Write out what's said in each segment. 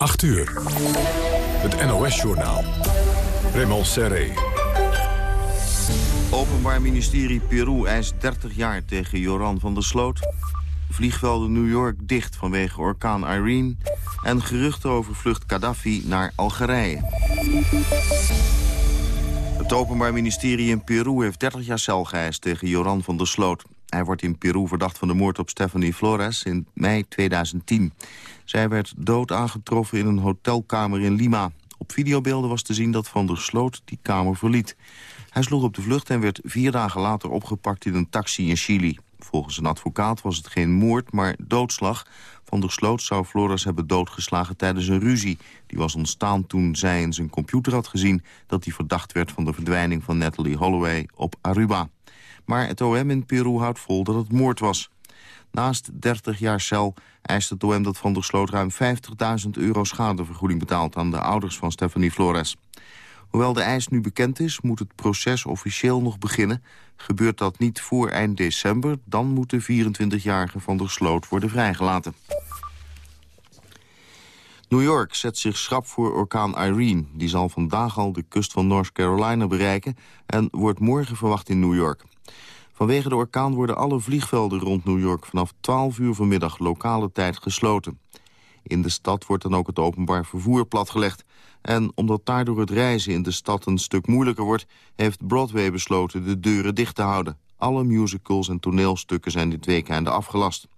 8 uur. Het NOS-journaal. Raymond Serré. Openbaar ministerie Peru eist 30 jaar tegen Joran van der Sloot. Vliegvelden New York dicht vanwege orkaan Irene. En geruchten over vlucht Gaddafi naar Algerije. Het Openbaar Ministerie in Peru heeft 30 jaar cel geëist tegen Joran van der Sloot. Hij wordt in Peru verdacht van de moord op Stephanie Flores in mei 2010. Zij werd dood aangetroffen in een hotelkamer in Lima. Op videobeelden was te zien dat Van der Sloot die kamer verliet. Hij sloeg op de vlucht en werd vier dagen later opgepakt in een taxi in Chili. Volgens een advocaat was het geen moord, maar doodslag. Van der Sloot zou Flores hebben doodgeslagen tijdens een ruzie. Die was ontstaan toen zij in zijn computer had gezien... dat hij verdacht werd van de verdwijning van Natalie Holloway op Aruba. Maar het OM in Peru houdt vol dat het moord was. Naast 30 jaar cel eist het OM dat Van der Sloot ruim 50.000 euro schadevergoeding betaalt aan de ouders van Stephanie Flores. Hoewel de eis nu bekend is, moet het proces officieel nog beginnen. Gebeurt dat niet voor eind december, dan moet de 24-jarige Van der Sloot worden vrijgelaten. New York zet zich schrap voor orkaan Irene. Die zal vandaag al de kust van North Carolina bereiken... en wordt morgen verwacht in New York. Vanwege de orkaan worden alle vliegvelden rond New York... vanaf 12 uur vanmiddag lokale tijd gesloten. In de stad wordt dan ook het openbaar vervoer platgelegd. En omdat daardoor het reizen in de stad een stuk moeilijker wordt... heeft Broadway besloten de deuren dicht te houden. Alle musicals en toneelstukken zijn dit weekend afgelast.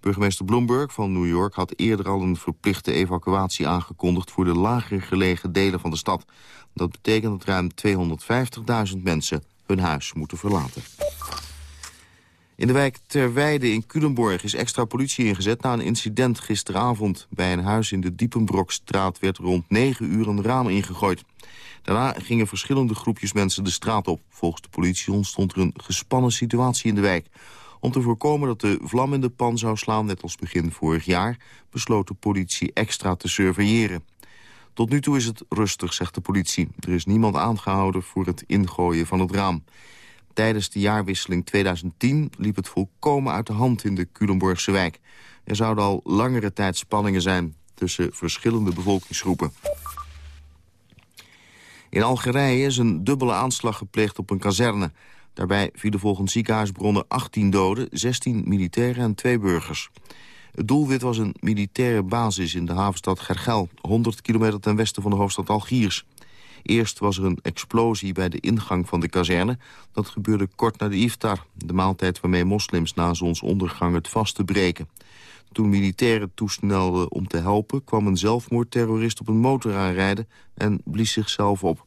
Burgemeester Bloomberg van New York had eerder al een verplichte evacuatie aangekondigd... voor de lager gelegen delen van de stad. Dat betekent dat ruim 250.000 mensen hun huis moeten verlaten. In de wijk Terweide in Culemborg is extra politie ingezet na een incident gisteravond. Bij een huis in de Diepenbrokstraat werd rond 9 uur een raam ingegooid. Daarna gingen verschillende groepjes mensen de straat op. Volgens de politie ontstond er een gespannen situatie in de wijk. Om te voorkomen dat de vlam in de pan zou slaan, net als begin vorig jaar... besloot de politie extra te surveilleren. Tot nu toe is het rustig, zegt de politie. Er is niemand aangehouden voor het ingooien van het raam. Tijdens de jaarwisseling 2010 liep het volkomen uit de hand in de Culemborgse wijk. Er zouden al langere tijd spanningen zijn tussen verschillende bevolkingsgroepen. In Algerije is een dubbele aanslag gepleegd op een kazerne. Daarbij vielen volgens ziekenhuisbronnen 18 doden, 16 militairen en 2 burgers. Het doelwit was een militaire basis in de havenstad Gergel... 100 kilometer ten westen van de hoofdstad Algiers. Eerst was er een explosie bij de ingang van de kazerne. Dat gebeurde kort na de iftar, de maaltijd waarmee moslims na zonsondergang het vast te breken. Toen militairen toesnelden om te helpen... kwam een zelfmoordterrorist op een motor aanrijden en blies zichzelf op.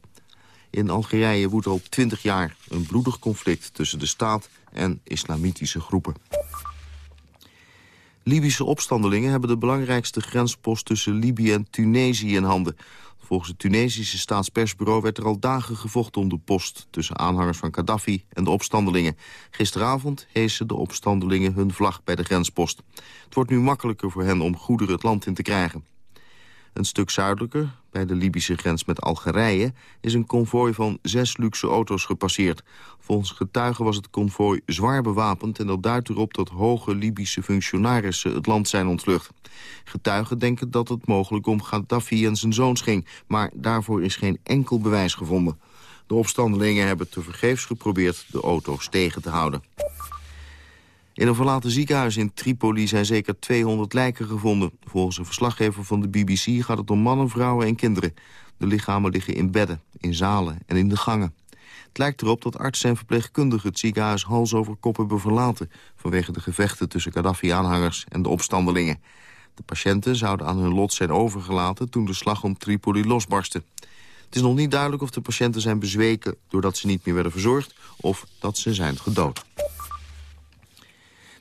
In Algerije woedt al twintig jaar een bloedig conflict tussen de staat en islamitische groepen. Libische opstandelingen hebben de belangrijkste grenspost tussen Libië en Tunesië in handen. Volgens het Tunesische staatspersbureau werd er al dagen gevochten om de post... tussen aanhangers van Gaddafi en de opstandelingen. Gisteravond heesten de opstandelingen hun vlag bij de grenspost. Het wordt nu makkelijker voor hen om goederen het land in te krijgen. Een stuk zuidelijker, bij de Libische grens met Algerije... is een konvooi van zes luxe auto's gepasseerd. Volgens getuigen was het konvooi zwaar bewapend... en dat duidt erop dat hoge Libische functionarissen het land zijn ontvlucht. Getuigen denken dat het mogelijk om Gaddafi en zijn zoons ging... maar daarvoor is geen enkel bewijs gevonden. De opstandelingen hebben tevergeefs geprobeerd de auto's tegen te houden. In een verlaten ziekenhuis in Tripoli zijn zeker 200 lijken gevonden. Volgens een verslaggever van de BBC gaat het om mannen, vrouwen en kinderen. De lichamen liggen in bedden, in zalen en in de gangen. Het lijkt erop dat artsen en verpleegkundigen het ziekenhuis hals over kop hebben verlaten... vanwege de gevechten tussen Gaddafi-aanhangers en de opstandelingen. De patiënten zouden aan hun lot zijn overgelaten toen de slag om Tripoli losbarstte. Het is nog niet duidelijk of de patiënten zijn bezweken doordat ze niet meer werden verzorgd... of dat ze zijn gedood.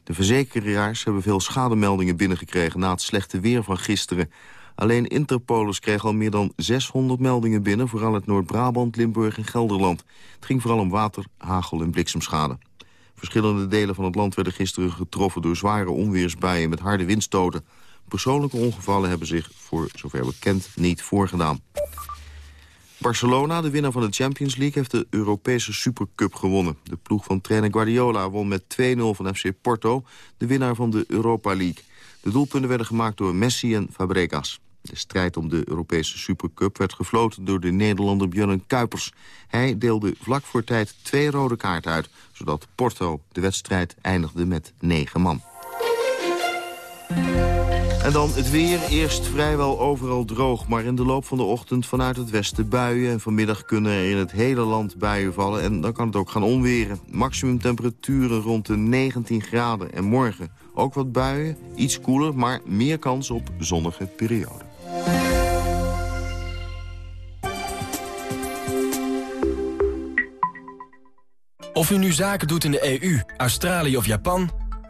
De verzekeraars hebben veel schademeldingen binnengekregen... na het slechte weer van gisteren. Alleen Interpolis kreeg al meer dan 600 meldingen binnen... vooral uit Noord-Brabant, Limburg en Gelderland. Het ging vooral om water, hagel en bliksemschade. Verschillende delen van het land werden gisteren getroffen... door zware onweersbuien met harde windstoten. Persoonlijke ongevallen hebben zich, voor zover bekend, niet voorgedaan. Barcelona, de winnaar van de Champions League, heeft de Europese Supercup gewonnen. De ploeg van trainer Guardiola won met 2-0 van FC Porto, de winnaar van de Europa League. De doelpunten werden gemaakt door Messi en Fabregas. De strijd om de Europese Supercup werd gefloten door de Nederlander Björn Kuipers. Hij deelde vlak voor tijd twee rode kaarten uit... zodat Porto de wedstrijd eindigde met negen man. En dan het weer. Eerst vrijwel overal droog, maar in de loop van de ochtend vanuit het westen buien. En vanmiddag kunnen er in het hele land buien vallen en dan kan het ook gaan onweren. Maximum temperaturen rond de 19 graden en morgen ook wat buien. Iets koeler, maar meer kans op zonnige perioden. Of u nu zaken doet in de EU, Australië of Japan...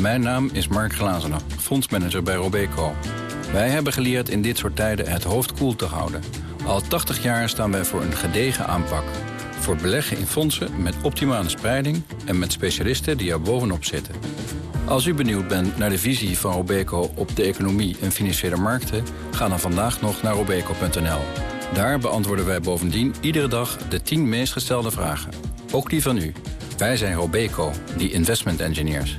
Mijn naam is Mark Glazenen, fondsmanager bij Robeco. Wij hebben geleerd in dit soort tijden het hoofd koel te houden. Al 80 jaar staan wij voor een gedegen aanpak. Voor beleggen in fondsen met optimale spreiding... en met specialisten die er bovenop zitten. Als u benieuwd bent naar de visie van Robeco op de economie en financiële markten... ga dan vandaag nog naar robeco.nl. Daar beantwoorden wij bovendien iedere dag de 10 meest gestelde vragen. Ook die van u. Wij zijn Robeco, die investment engineers.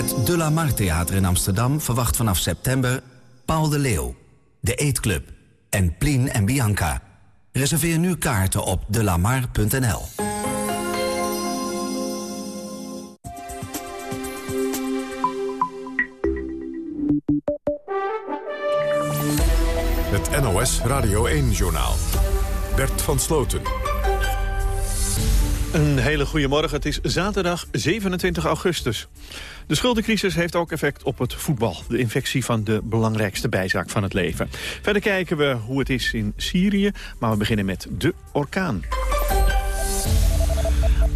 Het De La Mar Theater in Amsterdam verwacht vanaf september Paul de Leeuw, De Eetclub en Plien en Bianca. Reserveer nu kaarten op delamar.nl. Het NOS Radio 1-journaal. Bert van Sloten. Een hele goede morgen. Het is zaterdag 27 augustus. De schuldencrisis heeft ook effect op het voetbal. De infectie van de belangrijkste bijzaak van het leven. Verder kijken we hoe het is in Syrië. Maar we beginnen met de orkaan.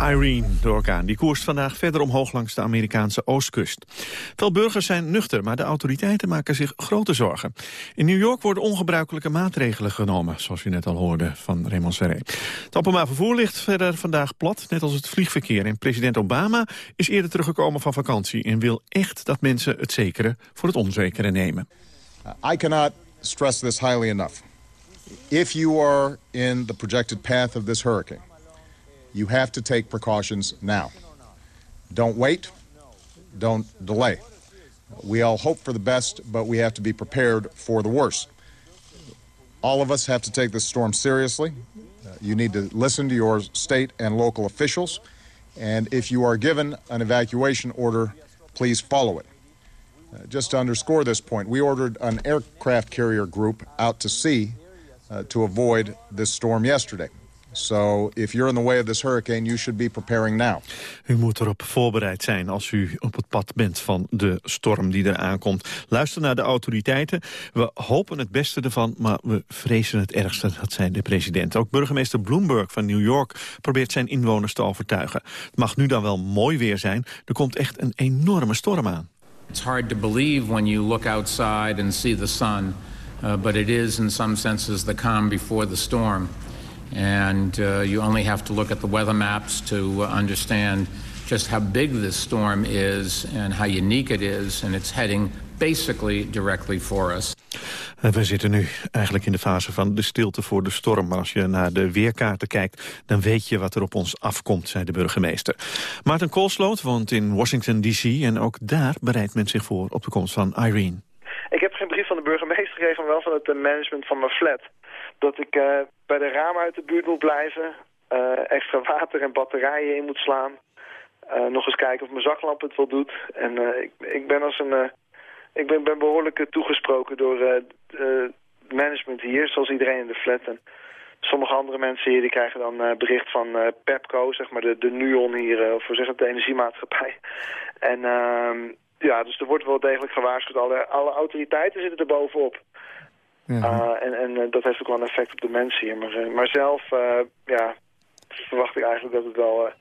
Irene, de orkaan, die koerst vandaag verder omhoog langs de Amerikaanse oostkust. Veel burgers zijn nuchter, maar de autoriteiten maken zich grote zorgen. In New York worden ongebruikelijke maatregelen genomen, zoals u net al hoorde van Raymond Serré. Het openbaar vervoer ligt verder vandaag plat, net als het vliegverkeer. En president Obama is eerder teruggekomen van vakantie en wil echt dat mensen het zekere voor het onzekere nemen. I cannot stress this highly enough. If you are in the projected path of this hurricane, you have to take precautions now. Don't wait. Don't delay. We all hope for the best, but we have to be prepared for the worst. All of us have to take this storm seriously. Uh, you need to listen to your state and local officials. And if you are given an evacuation order, please follow it. Uh, just to underscore this point, we ordered an aircraft carrier group out to sea uh, to avoid this storm yesterday. So if you're in the way of this hurricane, you should be preparing now. U moet erop voorbereid zijn als u op het pad bent van de storm die er aankomt. Luister naar de autoriteiten. We hopen het beste ervan, maar we vrezen het ergste, dat zei de president. Ook burgemeester Bloomberg van New York probeert zijn inwoners te overtuigen. Het mag nu dan wel mooi weer zijn. Er komt echt een enorme storm aan. It's hard to believe when you look outside and see the sun, uh, but it is in some senses the calm before the storm. And uh, you only have to look at the weather maps to uh, understand just how big this storm is and how unique it is. And it's heading basically directly for us. We zitten nu eigenlijk in de fase van de stilte voor de storm. Maar als je naar de weerkaarten kijkt, dan weet je wat er op ons afkomt, zei de burgemeester. Maarten Koolsloot woont in Washington D.C. en ook daar bereidt men zich voor op de komst van Irene. Ik heb geen brief van de burgemeester gekregen, maar wel van het management van mijn flat dat ik uh, bij de ramen uit de buurt moet blijven. Uh, extra water en batterijen in moet slaan. Uh, nog eens kijken of mijn zaklamp het wel doet. En ik, ik ben als een... ik ben, behoorlijk toegesproken door het management hier, zoals iedereen in de flat. En sommige andere mensen hier die krijgen dan bericht van Pepco, zeg maar de, de Nuon hier, of zeggen het de energiemaatschappij. En ehm, ja, dus er wordt wel degelijk gewaarschuwd. Alle, alle autoriteiten zitten er bovenop. Ja. en en dat heeft ook wel een effect op de mensen hier. Maar, maar zelf ja, verwacht ik eigenlijk dat het wel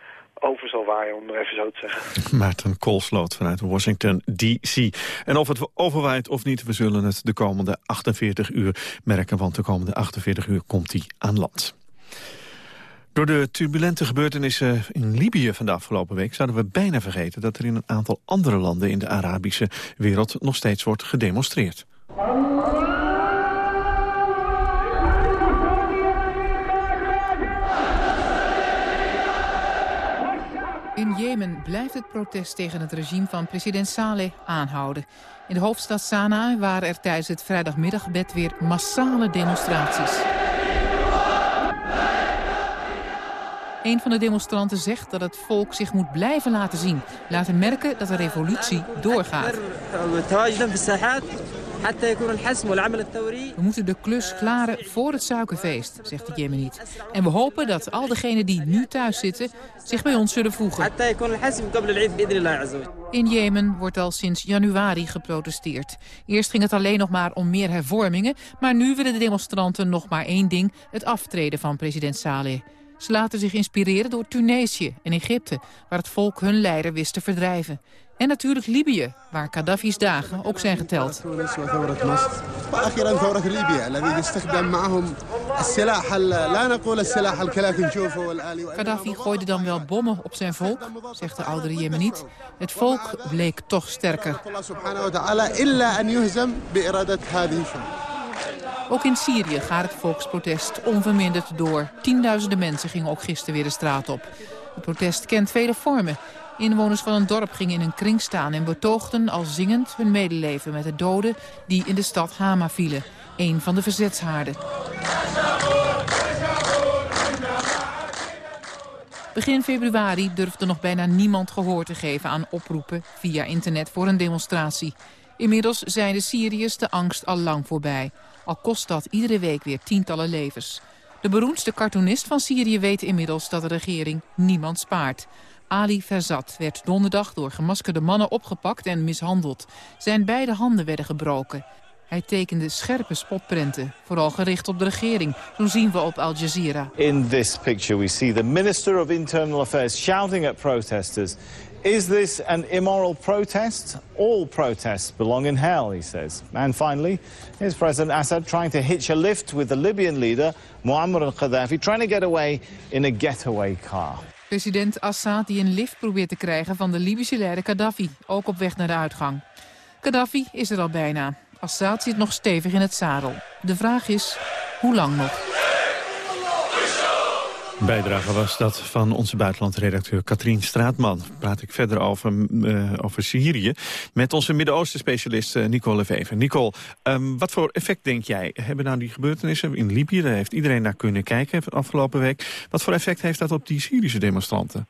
over zal waaien, om het even zo te zeggen. Maarten Koolsloot vanuit Washington D.C. En of het overwaait of niet, we zullen het de komende 48 uur merken... want de komende 48 uur komt hij aan land. Door de turbulente gebeurtenissen in Libië van de afgelopen week... zouden we bijna vergeten dat er in een aantal andere landen in de Arabische wereld... nog steeds wordt gedemonstreerd. In Jemen blijft het protest tegen het regime van president Saleh aanhouden. In de hoofdstad Sanaa waren er tijdens het vrijdagmiddagbed weer massale demonstraties. Een van de demonstranten zegt dat het volk zich moet blijven laten zien. Laten merken dat de revolutie doorgaat. We moeten de klus klaren voor het suikerfeest, zegt de Jemeniet. En we hopen dat al degenen die nu thuis zitten zich bij ons zullen voegen. In Jemen wordt al sinds januari geprotesteerd. Eerst ging het alleen nog maar om meer hervormingen... maar nu willen de demonstranten nog maar één ding... het aftreden van president Saleh. Ze laten zich inspireren door Tunesië en Egypte... waar het volk hun leider wist te verdrijven. En natuurlijk Libië, waar Gaddafi's dagen ook zijn geteld. Gaddafi gooide dan wel bommen op zijn volk, zegt de oudere Jemeniet. Het volk bleek toch sterker. Ook in Syrië gaat het volksprotest onverminderd door. Tienduizenden mensen gingen ook gisteren weer de straat op. Het protest kent vele vormen. Inwoners van een dorp gingen in een kring staan en betoogden al zingend hun medeleven met de doden die in de stad Hama vielen. Een van de verzetshaarden. Begin februari durfde nog bijna niemand gehoor te geven aan oproepen via internet voor een demonstratie. Inmiddels zijn de Syriërs de angst al lang voorbij. Al kost dat iedere week weer tientallen levens. De beroemdste cartoonist van Syrië weet inmiddels dat de regering niemand spaart. Ali Verzat werd donderdag door gemaskerde mannen opgepakt en mishandeld. Zijn beide handen werden gebroken. Hij tekende scherpe spotprenten, vooral gericht op de regering. Zo zien we op Al Jazeera. In this picture we see the Minister of Internal Affairs shouting at protesters. Is this an immoral protest? All protests belong in hell, he says. And finally, here's President Assad trying to hitch a lift with the Libyan leader, Muammar al-Qaddafi, trying to get away in a getaway car. President Assad die een lift probeert te krijgen van de Libische leider Gaddafi, ook op weg naar de uitgang. Gaddafi is er al bijna. Assad zit nog stevig in het zadel. De vraag is, hoe lang nog? Bijdrage was dat van onze buitenlandredacteur Katrien Straatman. Praat ik verder over, uh, over Syrië met onze Midden-Oosten-specialist uh, Nicole Lefever. Nicole, um, wat voor effect denk jij hebben nou die gebeurtenissen in Libië? Daar heeft iedereen naar kunnen kijken afgelopen week. Wat voor effect heeft dat op die Syrische demonstranten?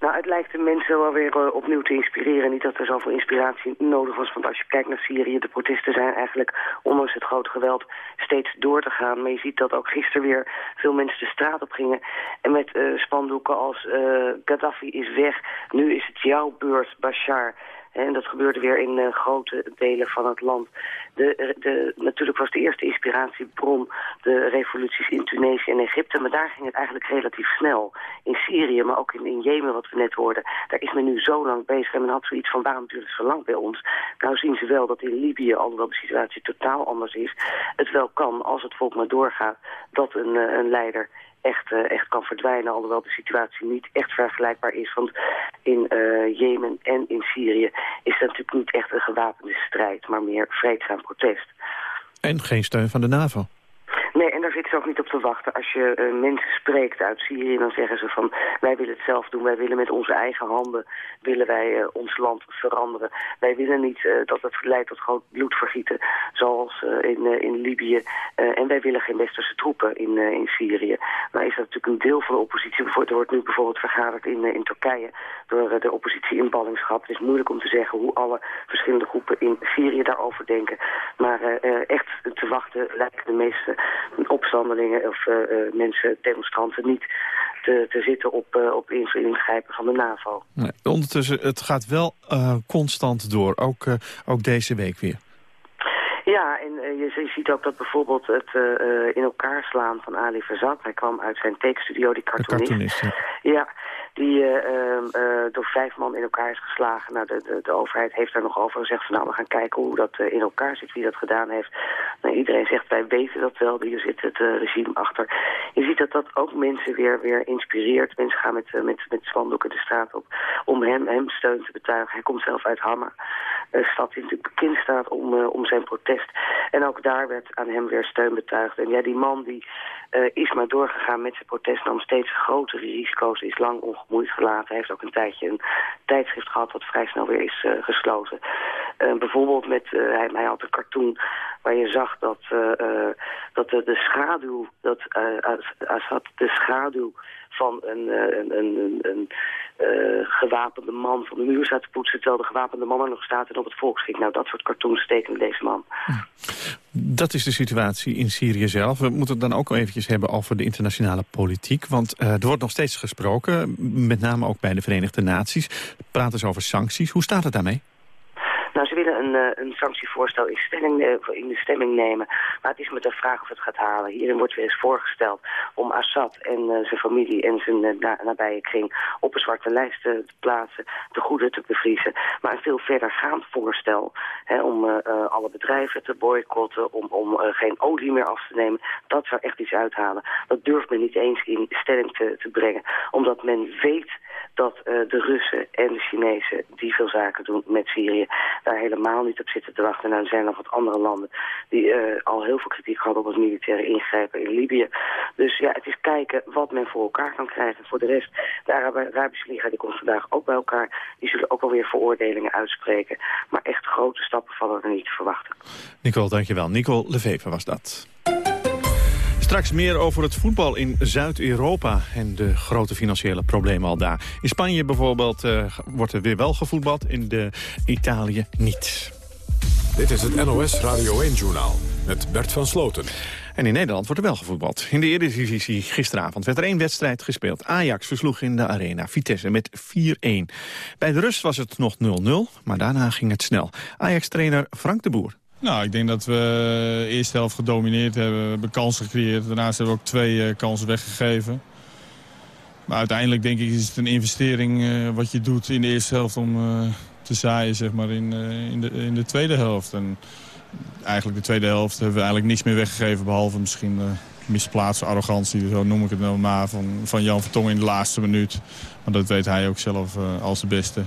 Nou, het lijkt de mensen wel weer uh, opnieuw te inspireren. Niet dat er zoveel inspiratie nodig was. Want als je kijkt naar Syrië, de protesten zijn eigenlijk, ondanks het grote geweld, steeds door te gaan. Maar je ziet dat ook gisteren weer veel mensen de straat op gingen. En met uh, spandoeken als uh, Gaddafi is weg, nu is het jouw beurt, Bashar. En dat gebeurde weer in grote delen van het land. De, natuurlijk was de eerste inspiratiebron de revoluties in Tunesië en Egypte. Maar daar ging het eigenlijk relatief snel. In Syrië, maar ook in, in Jemen, wat we net hoorden. Daar is men nu zo lang bezig. En men had zoiets van, waarom duurt het zo lang bij ons? Nou zien ze wel dat in Libië, alhoewel de situatie totaal anders is... het wel kan, als het volk maar doorgaat, dat een, uh, een leider echt, uh, echt kan verdwijnen. Alhoewel de situatie niet echt vergelijkbaar is. Want in uh, Jemen en in Syrië is dat natuurlijk niet echt een gewapende strijd, maar meer vreedzaam protest. En geen steun van de NAVO. Nee, en daar zitten ze ook niet op te wachten. Als je uh, mensen spreekt uit Syrië, dan zeggen ze van... wij willen het zelf doen, wij willen met onze eigen handen... willen wij uh, ons land veranderen. Wij willen niet uh, dat het leidt tot groot bloedvergieten... zoals in, in Libië. en wij willen geen westerse troepen in, in Syrië. Maar is dat natuurlijk een deel van de oppositie. Er wordt nu bijvoorbeeld vergaderd in, in Turkije... door de oppositie in ballingschap. Het is moeilijk om te zeggen hoe alle verschillende groepen in Syrië daarover denken. Maar echt te wachten lijken de meeste opstandelingen of mensen, demonstranten niet te, te zitten op, op ingrijpen van de NAVO. Nee, ondertussen, het gaat wel constant door, ook, ook deze week weer. Ja, en je, je, ziet ook dat bijvoorbeeld het in elkaar slaan van Ali Verzat... hij kwam uit zijn tekenstudio, die cartoonist. cartoonist ja. ja die uh, door vijf man in elkaar is geslagen. Nou, de, de, de, overheid heeft daar nog over gezegd van nou, we gaan kijken hoe dat in elkaar zit, wie dat gedaan heeft. Nou, iedereen zegt wij weten dat wel, hier zit het regime achter. Je ziet dat dat ook mensen weer, weer inspireert. Mensen gaan met, met, met spandoeken de straat op om hem, hem steun te betuigen. Hij komt zelf uit Hammer, een stad die natuurlijk bekend staat om, om zijn protest. En ook daar werd aan hem weer steun betuigd. En ja, die man die is maar doorgegaan met zijn protest, nam steeds grotere risico's, is lang ongemoeid gelaten. Hij heeft ook een tijdje een tijdschrift gehad wat vrij snel weer is uh, gesloten. Uh, bijvoorbeeld met, hij, hij, had een cartoon waar je zag dat, dat de, de, schaduw, dat Assad de schaduw van een, een, een, een uh, gewapende man van de muur staat te poetsen... terwijl de gewapende man er nog staat en op het volk schiet. Nou, dat soort cartoons tekenen deze man. Dat is de situatie in Syrië zelf. We moeten het dan ook eventjes hebben over de internationale politiek. Want uh, er wordt nog steeds gesproken, met name ook bij de Verenigde Naties. Praten ze over sancties. Hoe staat het daarmee? Willen een, uh, een sanctievoorstel in, in de stemming nemen. Maar het is met de vraag of het gaat halen. Hierin wordt weer eens voorgesteld om Assad en uh, zijn familie en zijn na nabije kring op een zwarte lijst te plaatsen, de goede te bevriezen. Maar een veel verdergaand voorstel hè, om alle bedrijven te boycotten, om, om geen olie meer af te nemen, dat zou echt iets uithalen. Dat durft men niet eens in stelling te, te brengen, omdat men weet dat uh, de Russen en de Chinezen, die veel zaken doen met Syrië, daar helemaal niet op zitten te wachten. En nou, er zijn nog wat andere landen die uh, al heel veel kritiek hadden op het militaire ingrijpen in Libië. Dus ja, het is kijken wat men voor elkaar kan krijgen. Voor de rest, de Arabische Liga die komt vandaag ook bij elkaar. Die zullen ook wel weer veroordelingen uitspreken. Maar echt grote stappen vallen er niet te verwachten. Nicole, dankjewel. Nicole Lefever was dat. Straks meer over het voetbal in Zuid-Europa en de grote financiële problemen al daar. In Spanje bijvoorbeeld uh, wordt er weer wel gevoetbald, in de Italië niet. Dit is het NOS Radio 1-journaal met Bert van Sloten. En in Nederland wordt er wel gevoetbald. In de Eredivisie gisteravond werd er één wedstrijd gespeeld. Ajax versloeg in de arena Vitesse met 4-1. Bij de rust was het nog 0-0, maar daarna ging het snel. Ajax-trainer Frank de Boer nou, ik denk dat we de eerste helft gedomineerd hebben. We hebben kansen gecreëerd. Daarnaast hebben we ook twee uh, kansen weggegeven. Maar uiteindelijk denk ik is het een investering uh, wat je doet in de eerste helft... om uh, te zaaien zeg maar, in, in, de, in de tweede helft. En eigenlijk de tweede helft hebben we eigenlijk niks meer weggegeven... behalve misschien misplaatste arrogantie, zo noem ik het nou maar... van, van Jan Vertongen in de laatste minuut. Maar dat weet hij ook zelf als de beste.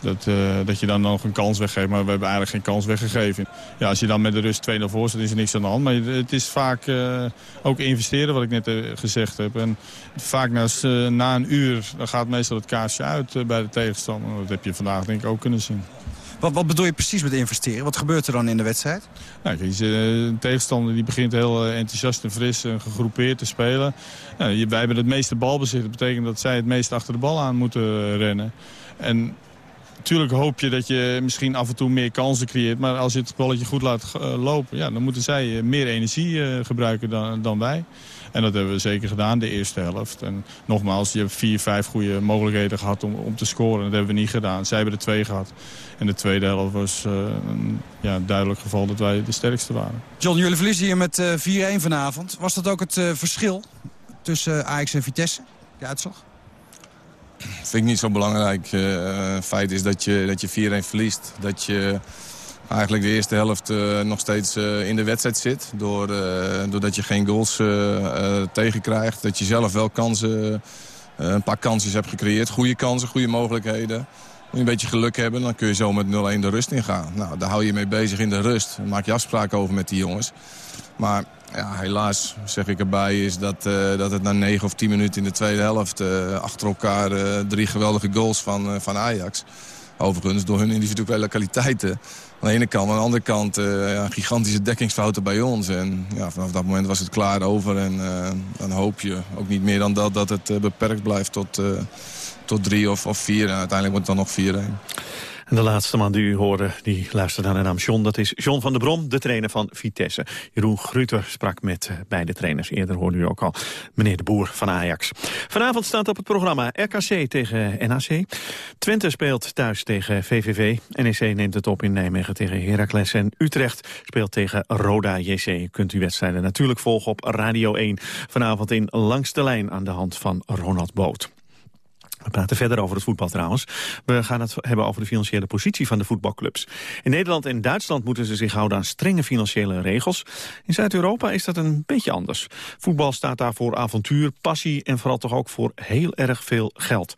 Dat, uh, dat je dan nog een kans weggeeft. Maar we hebben eigenlijk geen kans weggegeven. Ja, als je dan met de rust 2-0 voor staat, is er niks aan de hand. Maar het is vaak uh, ook investeren, wat ik net uh, gezegd heb. En vaak na, na, een uur dan gaat meestal het kaarsje uit bij de tegenstander. Dat heb je vandaag denk ik ook kunnen zien. Wat, wat bedoel je precies met investeren? Wat gebeurt er dan in de wedstrijd? Nou, de tegenstander die begint heel enthousiast en fris en gegroepeerd te spelen. Nou, wij hebben het meeste balbezit. Dat betekent dat zij het meest achter de bal aan moeten rennen. En Natuurlijk hoop je dat je misschien af en toe meer kansen creëert. Maar als je het balletje goed laat uh, lopen, ja, dan moeten zij uh, meer energie uh, gebruiken dan, dan wij. En dat hebben we zeker gedaan, de eerste helft. En nogmaals, je hebt vier, vijf goede mogelijkheden gehad om, om te scoren. Dat hebben we niet gedaan. Zij hebben er twee gehad. En de tweede helft was een ja, duidelijk geval dat wij de sterkste waren. John, jullie verliezen hier met 4-1 vanavond. Was dat ook het verschil tussen Ajax en Vitesse, de uitslag? Vind ik niet zo belangrijk. Uh, feit is dat je, dat je 4-1 verliest. Dat je eigenlijk de eerste helft uh, nog steeds uh, in de wedstrijd zit. Door, doordat je geen goals tegenkrijgt. Dat je zelf wel kansen, een paar kansjes hebt gecreëerd. Goede kansen, goede mogelijkheden. Moet je een beetje geluk hebben, dan kun je zo met 0-1 de rust ingaan. Nou, daar hou je mee bezig in de rust. Maak je afspraken over met die jongens. Maar ja, helaas zeg ik erbij is dat, uh, dat het na 9 of 10 minuten in de tweede helft... Uh, achter elkaar uh, drie geweldige goals van, van Ajax. Overigens door hun individuele kwaliteiten. Aan de ene kant, aan de andere kant ja, gigantische dekkingsfouten bij ons. En ja, vanaf dat moment was het klaar over. En dan hoop je ook niet meer dan dat, dat het beperkt blijft tot, tot drie of, of vier. En uiteindelijk wordt het dan nog 4-1. En de laatste man die u hoorde, die luisterde naar de naam John. Dat is John van der Brom, de trainer van Vitesse. Jeroen Gruter sprak met eh, beide trainers. Eerder hoorde u ook al meneer de Boer van Ajax. Vanavond staat op het programma RKC tegen NAC. Twente speelt thuis tegen VVV. NEC neemt het op in Nijmegen tegen Heracles. En Utrecht speelt tegen Roda JC. Kunt u wedstrijden natuurlijk volgen op Radio 1. Vanavond in Langs de Lijn aan de hand van Ronald Boot. We praten verder over het voetbal trouwens. We gaan het hebben over de financiële positie van de voetbalclubs. In Nederland en Duitsland moeten ze zich houden aan strenge financiële regels. In Zuid-Europa is dat een beetje anders. Voetbal staat daar voor avontuur, passie en vooral toch ook voor heel erg veel geld.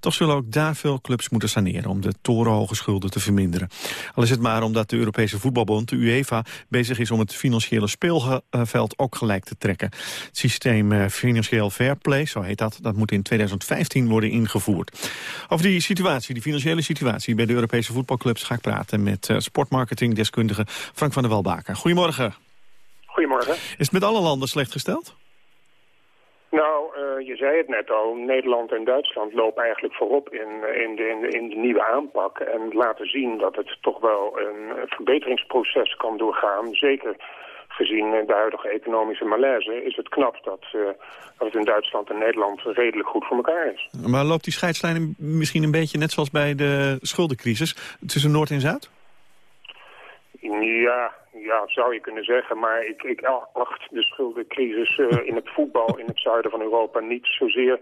Toch zullen ook daar veel clubs moeten saneren om de torenhoge schulden te verminderen. Al is het maar omdat de Europese voetbalbond, de UEFA, bezig is om het financiële speelveld ook gelijk te trekken. Het systeem eh, financieel fair play, zo heet dat, dat moet in 2015 worden ingevoerd ingevoerd. Over die situatie, die financiële situatie bij de Europese voetbalclubs ga ik praten met uh, sportmarketingdeskundige Frank van der Welbaken. Goedemorgen. Goedemorgen. Is het met alle landen slecht gesteld? Nou, uh, je zei het net al, Nederland en Duitsland lopen eigenlijk voorop in, in, de, in, de, in de nieuwe aanpak. En laten zien dat het toch wel een verbeteringsproces kan doorgaan. Zeker gezien de huidige economische malaise is het knap dat, uh, dat het in Duitsland en Nederland redelijk goed voor elkaar is. Maar loopt die scheidslijn misschien een beetje net zoals bij de schuldencrisis tussen Noord en Zuid? Ja, ja, zou je kunnen zeggen. Maar ik, ik acht de schuldencrisis uh, in het voetbal in het zuiden van Europa niet zozeer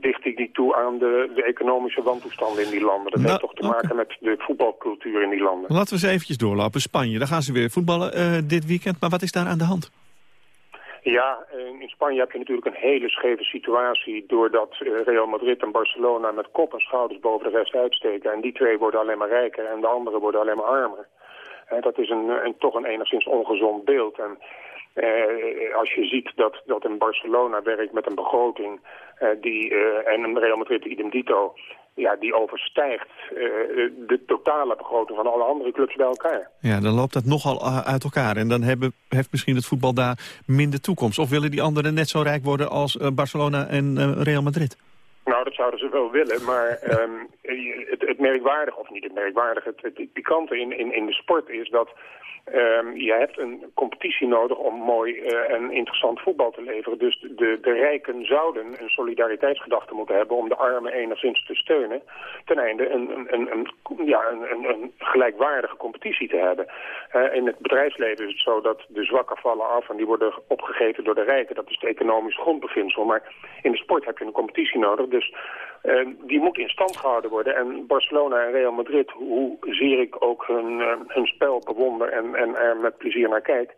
dicht ik niet toe aan de, de economische wantoestanden in die landen. Dat nou, heeft toch te maken met de voetbalcultuur in die landen. Laten we eens eventjes doorlopen. Spanje, daar gaan ze weer voetballen uh, dit weekend. Maar wat is daar aan de hand? Ja, in Spanje heb je natuurlijk een hele scheve situatie... doordat eh, Real Madrid en Barcelona met kop en schouders boven de rest uitsteken. En die twee worden alleen maar rijker en de anderen worden alleen maar armer. En dat is een, een, toch een enigszins ongezond beeld. En uh, als je ziet dat, dat in Barcelona werkt met een begroting uh, die, uh, en een Real Madrid idem dito, ja, die overstijgt de totale begroting van alle andere clubs bij elkaar. Ja, dan loopt dat nogal uit elkaar. En dan hebben, heeft misschien het voetbal daar minder toekomst. Of willen die anderen net zo rijk worden als Barcelona en Real Madrid? Nou, dat zouden ze wel willen, maar um, het, het merkwaardige, of niet het merkwaardige, het, het pikante in, in, in de sport is dat Um, je hebt een competitie nodig om mooi uh, en interessant voetbal te leveren. Dus de, de rijken zouden een solidariteitsgedachte moeten hebben om de armen enigszins te steunen. Ten einde een, een, een, ja, een, gelijkwaardige competitie te hebben. Uh, in het bedrijfsleven is het zo dat de zwakken vallen af en die worden opgegeten door de rijken. Dat is het economisch grondbeginsel. Maar in de sport heb je een competitie nodig. Dus die moet in stand gehouden worden. En Barcelona en Real Madrid, hoe zeer ik ook hun, hun spel bewonder en en er met plezier naar kijkt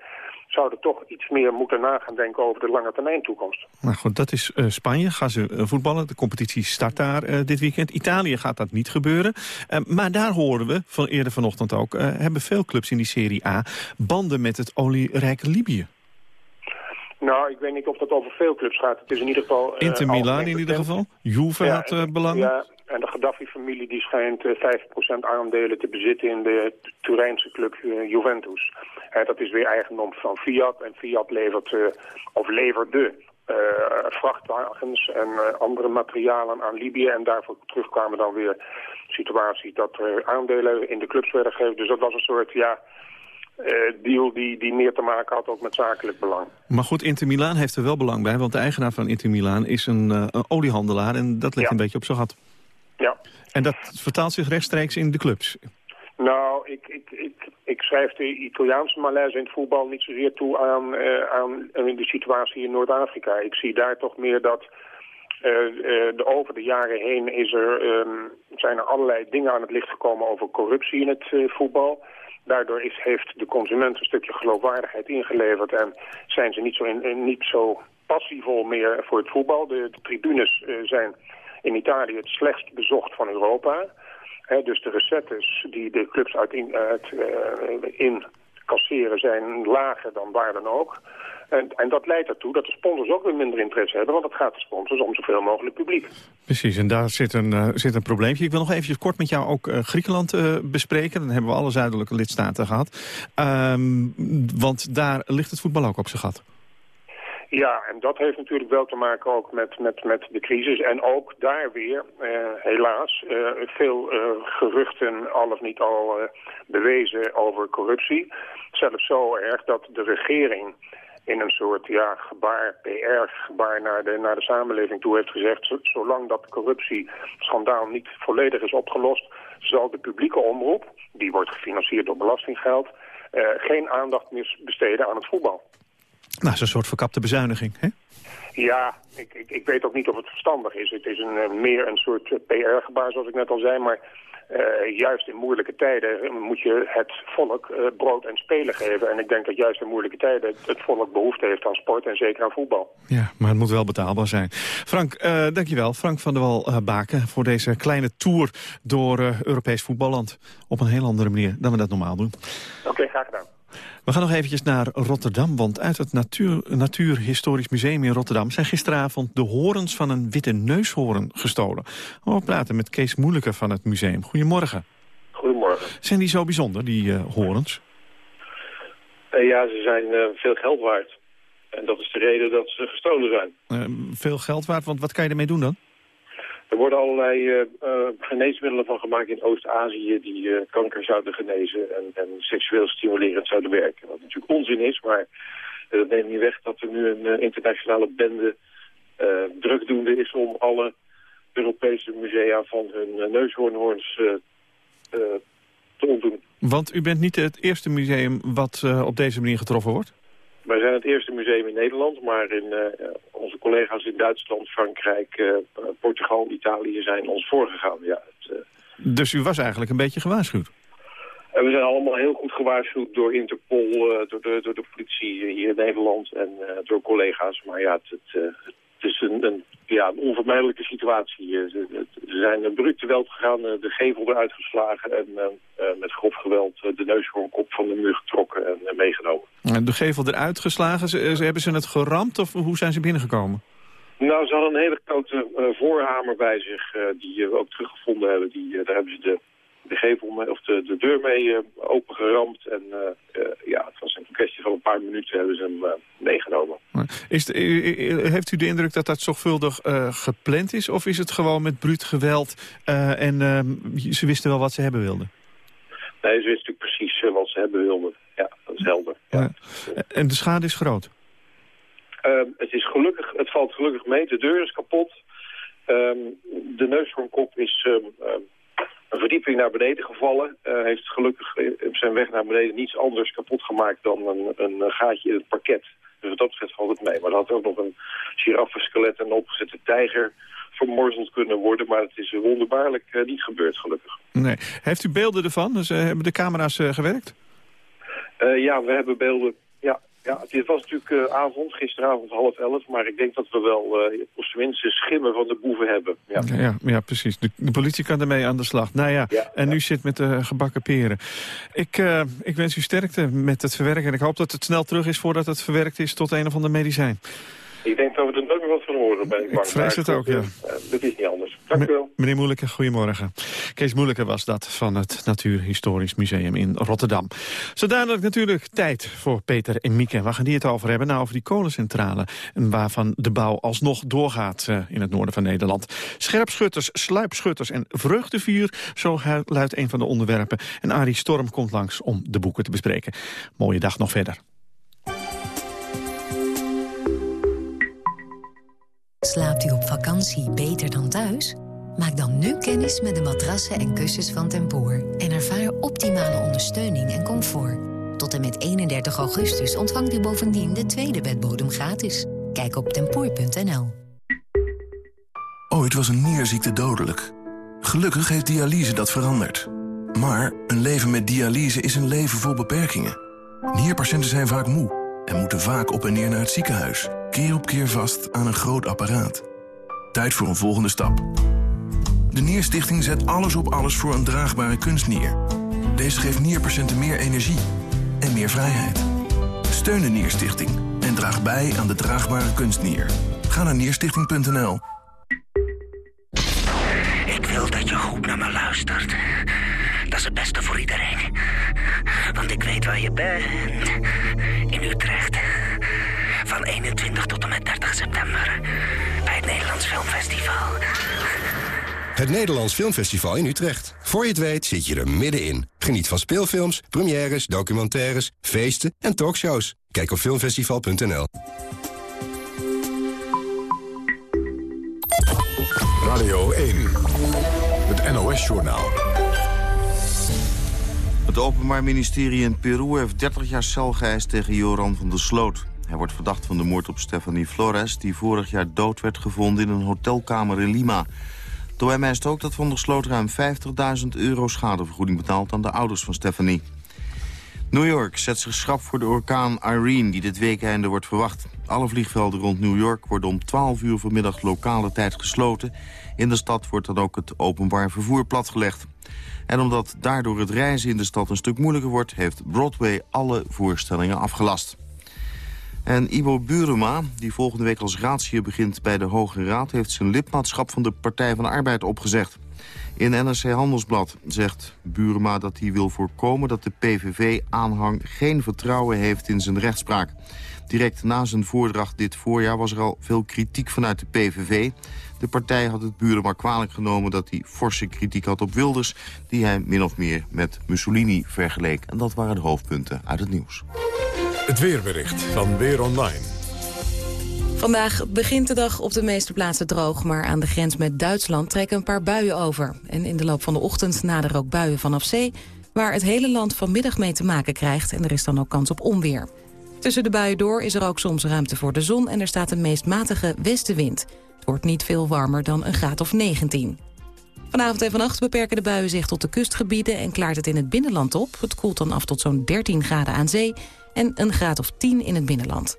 zouden toch iets meer moeten nagaan denken over de lange termijn toekomst. Maar goed, dat is uh, Spanje. Gaan ze uh, voetballen. De competitie start daar dit weekend. Italië gaat dat niet gebeuren. maar daar horen we, van eerder vanochtend ook... hebben veel clubs in die Serie A banden met het olierijke Libië. Nou, ik weet niet of dat over veel clubs gaat. Het is in ieder geval... Inter Milan in ieder geval. Juve ja, had belangen. Ja, en de Gaddafi-familie die schijnt 50% eh, aandelen te bezitten in de Turijnse club eh, Juventus. dat is weer eigendom van Fiat. En Fiat levert, of leverde uh, vrachtwagens en andere materialen aan Libië. En daarvoor terugkwamen dan weer situaties dat er aandelen in de clubs werden gegeven. Dus dat was een soort, ja... deal die, die meer te maken had ook met zakelijk belang. Maar goed, Inter Milaan heeft er wel belang bij, want de eigenaar van Inter Milaan is een, een oliehandelaar en dat ligt een beetje op zijn gat. Ja. En dat vertaalt zich rechtstreeks in de clubs? Nou, ik, ik, ik, ik schrijf de Italiaanse malaise in het voetbal niet zozeer toe aan, uh, aan de situatie in Noord-Afrika. Ik zie daar toch meer dat uh, uh, de, over de jaren heen is er, um, zijn er allerlei dingen aan het licht gekomen over corruptie in het voetbal. Daardoor is, heeft de consument een stukje geloofwaardigheid ingeleverd en zijn ze niet zo, in, niet zo passievol meer voor het voetbal. De, de tribunes zijn in Italië het slechtst bezocht van Europa. dus de recettes die de clubs uit, in, uit uh, incasseren zijn lager dan waar dan ook. En, en, dat leidt ertoe dat de sponsors ook weer minder interesse hebben... want het gaat de sponsors om zoveel mogelijk publiek. Precies, en daar zit een, uh, zit een probleempje. Ik wil nog even kort met jou ook uh, Griekenland uh, bespreken. Dan hebben we alle zuidelijke lidstaten gehad. Um, want daar ligt het voetbal ook op zijn gat. Ja, en dat heeft natuurlijk wel te maken ook met, met, met de crisis. En ook daar weer, eh, helaas, eh, veel eh, geruchten, al of niet al eh, bewezen over corruptie. Zelfs zo erg dat de regering in een soort ja, gebaar, PR-gebaar naar de, naar de samenleving toe heeft gezegd... zo- zolang dat corruptieschandaal niet volledig is opgelost... zal de publieke omroep, die wordt gefinancierd door belastinggeld... eh, geen aandacht meer besteden aan het voetbal. Nou, zo'n soort verkapte bezuiniging, hè? Ja, ik, ik, ik weet ook niet of het verstandig is. Het is een, eh, meer een soort eh, PR-gebaar, zoals ik net al zei. Maar eh, juist in moeilijke tijden moet je het volk eh, brood en spelen geven. En ik denk dat juist in moeilijke tijden het, het volk behoefte heeft aan sport en zeker aan voetbal. Ja, maar het moet wel betaalbaar zijn. Frank, eh dankjewel. Frank van der Wal Baken voor deze kleine tour door Europees voetballand. Op een heel andere manier dan we dat normaal doen. Oké, graag gedaan. We gaan nog eventjes naar Rotterdam, want uit het Natuur, Natuurhistorisch Museum in Rotterdam... zijn gisteravond de horens van een witte neushoorn gestolen. We praten met Kees Moeilijke van het museum. Goedemorgen. Goedemorgen. Zijn die zo bijzonder, die eh, horens? Eh, ja, ze zijn eh, veel geld waard. En dat is de reden dat ze gestolen zijn. Veel geld waard, want wat kan je ermee doen dan? Er worden allerlei eh, eh, geneesmiddelen van gemaakt in Oost-Azië... die eh, kanker zouden genezen en, en seksueel stimulerend zouden werken. Wat natuurlijk onzin is, maar dat neemt niet weg... dat er nu een internationale bende drukdoende is... om alle Europese musea van hun neushoornhoorns te ontdoen. Want u bent niet het eerste museum wat op deze manier getroffen wordt? Wij zijn het eerste museum in Nederland, maar in, eh, onze collega's in Duitsland, Frankrijk, eh, Portugal, Italië zijn ons voorgegaan. Ja, het, eh, Dus u was eigenlijk een beetje gewaarschuwd? en we zijn allemaal heel goed gewaarschuwd door Interpol, door, de, door de politie hier in Nederland en door collega's. Maar ja, het, het, het is een, een, ja, een onvermijdelijke situatie. Eh, Ze, zijn een bruut te weld gegaan, eh, de gevel eruit geslagen en eh, eh, met grof geweld eh, de neushoornkop van de muur getrokken en eh, meegenomen. De gevel eruit geslagen, ze, ze- hebben ze het geramd of hoe zijn ze binnengekomen? Nou, ze hadden een hele grote eh, voorhamer bij zich, eh, die we ook teruggevonden hebben. Die, eh, daar hebben ze de, de gevel mee, of de, de deur mee uh, opengeramd. En uh, uh, ja, het was een kwestie van een paar minuten hebben ze hem meegenomen. Is de, heeft u de indruk dat dat zorgvuldig gepland is? Of is het gewoon met bruut geweld en ze wisten wel wat ze hebben wilden? Nee, ze wisten natuurlijk precies wat ze hebben wilden. Ja, dat is helder. Ja. En de schade is groot? Uh, het, is gelukkig, het valt gelukkig mee. De deur is kapot. Um, de neushoornkop is um, een verdieping naar beneden gevallen. Uh, heeft gelukkig op zijn weg naar beneden niets anders kapot gemaakt dan een, een gaatje in het parket. Dus wat dat betreft valt het mee. Maar er had ook nog een giraffenskelet en een opgezette tijger vermorzeld kunnen worden. Maar het is wonderbaarlijk uh, niet gebeurd, gelukkig. Nee. Heeft u beelden ervan? Dus, uh, hebben de camera's gewerkt? ja, we hebben beelden. Ja, ja, het was natuurlijk uh, avond, gisteravond half elf, maar ik denk dat we wel uh, op zijn minst schimmen van de boeven hebben. Ja, ja, ja precies. De, de, politie kan ermee aan de slag. Nou ja, ja en ja. nu zit met de gebakken peren. Ik, uh, ik wens u sterkte met het verwerken en ik hoop dat het snel terug is voordat het verwerkt is tot een of ander medicijn. Ik denk dat we er nooit meer wat van horen. Ben ik, ik vrees het ook, ja. dat is niet anders. Dank u wel. Meneer Moeilijke, goedemorgen. Kees Moeilijke was dat van het Natuurhistorisch Museum in Rotterdam. Zo dadelijk natuurlijk tijd voor Peter en Mieke. Waar gaan die het over hebben? Nou, over die kolencentrale. En waarvan de bouw alsnog doorgaat uh, in het noorden van Nederland. Scherpschutters, sluipschutters en vreugdevuur. Zo luidt een van de onderwerpen. En Arie Storm komt langs om de boeken te bespreken. Mooie dag nog verder. Slaapt u op vakantie beter dan thuis? Maak dan nu kennis met de matrassen en kussens van Tempoor... en ervaar optimale ondersteuning en comfort. Tot en met 31 augustus ontvangt u bovendien de tweede bedbodem gratis. Kijk op tempoor.nl. Ooit was een nierziekte dodelijk. Gelukkig heeft dialyse dat veranderd. Maar een leven met dialyse is een leven vol beperkingen. Nierpatiënten zijn vaak moe en moeten vaak op en neer naar het ziekenhuis keer op keer vast aan een groot apparaat. Tijd voor een volgende stap. De Nierstichting zet alles op alles voor een draagbare kunstnier. Deze geeft nierpatiënten meer energie en meer vrijheid. Steun de Nierstichting en draag bij aan de draagbare kunstnier. Ga naar nierstichting.nl. Ik wil dat je goed naar me luistert. Dat is het beste voor iedereen. Want ik weet waar je bent. In Utrecht. Van van 21 tot en met 30 september. Bij het Nederlands Filmfestival. Het Nederlands Filmfestival in Utrecht. Voor je het weet zit je er middenin. Geniet van speelfilms, premières, documentaires, feesten en talkshows. Kijk op filmfestival.nl. Radio 1. Het NOS-journaal. Het Openbaar Ministerie in Peru heeft 30 jaar cel geëist tegen Joran van der Sloot. Hij wordt verdacht van de moord op Stephanie Flores... die vorig jaar dood werd gevonden in een hotelkamer in Lima. OM eist ook dat Van der Sloot ruim 50.000 euro schadevergoeding betaalt... aan de ouders van Stephanie. New York zet zich schrap voor de orkaan Irene die dit weekende wordt verwacht. Alle vliegvelden rond New York worden om 12 uur vanmiddag lokale tijd gesloten. In de stad wordt dan ook het openbaar vervoer platgelegd. En omdat daardoor het reizen in de stad een stuk moeilijker wordt... heeft Broadway alle voorstellingen afgelast. En Ivo Burema, die volgende week als raadsheer begint bij de Hoge Raad... heeft zijn lidmaatschap van de Partij van de Arbeid opgezegd. In NRC Handelsblad zegt Burema dat hij wil voorkomen... dat de PVV-aanhang geen vertrouwen heeft in zijn rechtspraak. Direct na zijn voordracht dit voorjaar was er al veel kritiek vanuit de PVV. De partij had het Burema kwalijk genomen dat hij forse kritiek had op Wilders... die hij min of meer met Mussolini vergeleek. En dat waren de hoofdpunten uit het nieuws. Het weerbericht van Weer Online. Vandaag begint de dag op de meeste plaatsen droog... maar aan de grens met Duitsland trekken een paar buien over. En in de loop van de ochtend naderen ook buien vanaf zee... waar het hele land vanmiddag mee te maken krijgt... en er is dan ook kans op onweer. Tussen de buien door is er ook soms ruimte voor de zon... en er staat een meest matige westenwind. Wordt niet veel warmer dan een graad of 19. Vanavond en vannacht beperken de buien zich tot de kustgebieden... en klaart het in het binnenland op. Het koelt dan af tot zo'n 13 graden aan zee... en een graad of 10 in het binnenland.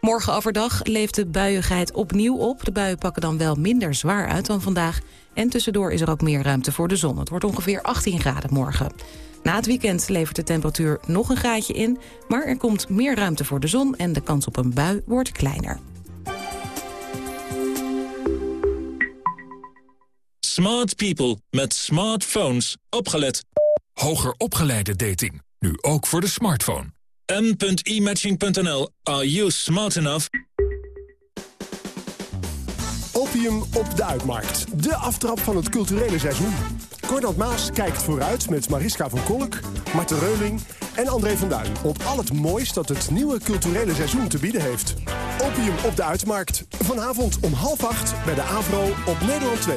Morgen overdag leeft de buiigheid opnieuw op. De buien pakken dan wel minder zwaar uit dan vandaag. En tussendoor is er ook meer ruimte voor de zon. Het wordt ongeveer 18 graden morgen. Na het weekend levert de temperatuur nog een graadje in... maar er komt meer ruimte voor de zon en de kans op een bui wordt kleiner. Smart people met smartphones. Opgelet. Hoger opgeleide dating. Nu ook voor de smartphone. m.imatching.nl. Are you smart enough? Opium op de Uitmarkt. De aftrap van het culturele seizoen. Cornald Maas kijkt vooruit met Mariska van Kolk, Marten Reuling en André van Duin... op al het moois dat het nieuwe culturele seizoen te bieden heeft. Opium op de Uitmarkt. Vanavond om half acht bij de AVRO op Nederland 2.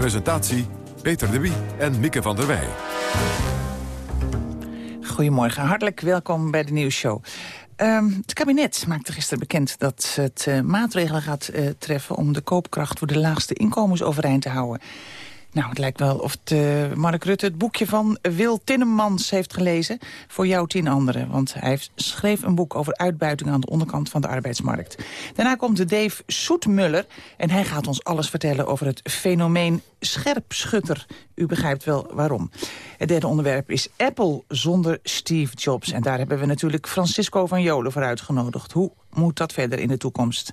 Presentatie Peter de Wie en Mieke van der Wij. Goedemorgen, hartelijk welkom bij de nieuwsshow. Um, het kabinet maakte gisteren bekend dat het uh, maatregelen gaat uh, treffen... om de koopkracht voor de laagste inkomens overeind te houden. Nou, het lijkt wel of de, Mark Rutte het boekje van Wil Tinnemans heeft gelezen... voor jou tien anderen. Want hij schreef een boek over uitbuiting aan de onderkant van de arbeidsmarkt. Daarna komt Dave Soetmuller en hij gaat ons alles vertellen over het fenomeen scherpschutter. U begrijpt wel waarom. Het derde onderwerp is Apple zonder Steve Jobs. En daar hebben we natuurlijk Francisco van Jolen voor uitgenodigd. Hoe moet dat verder in de toekomst?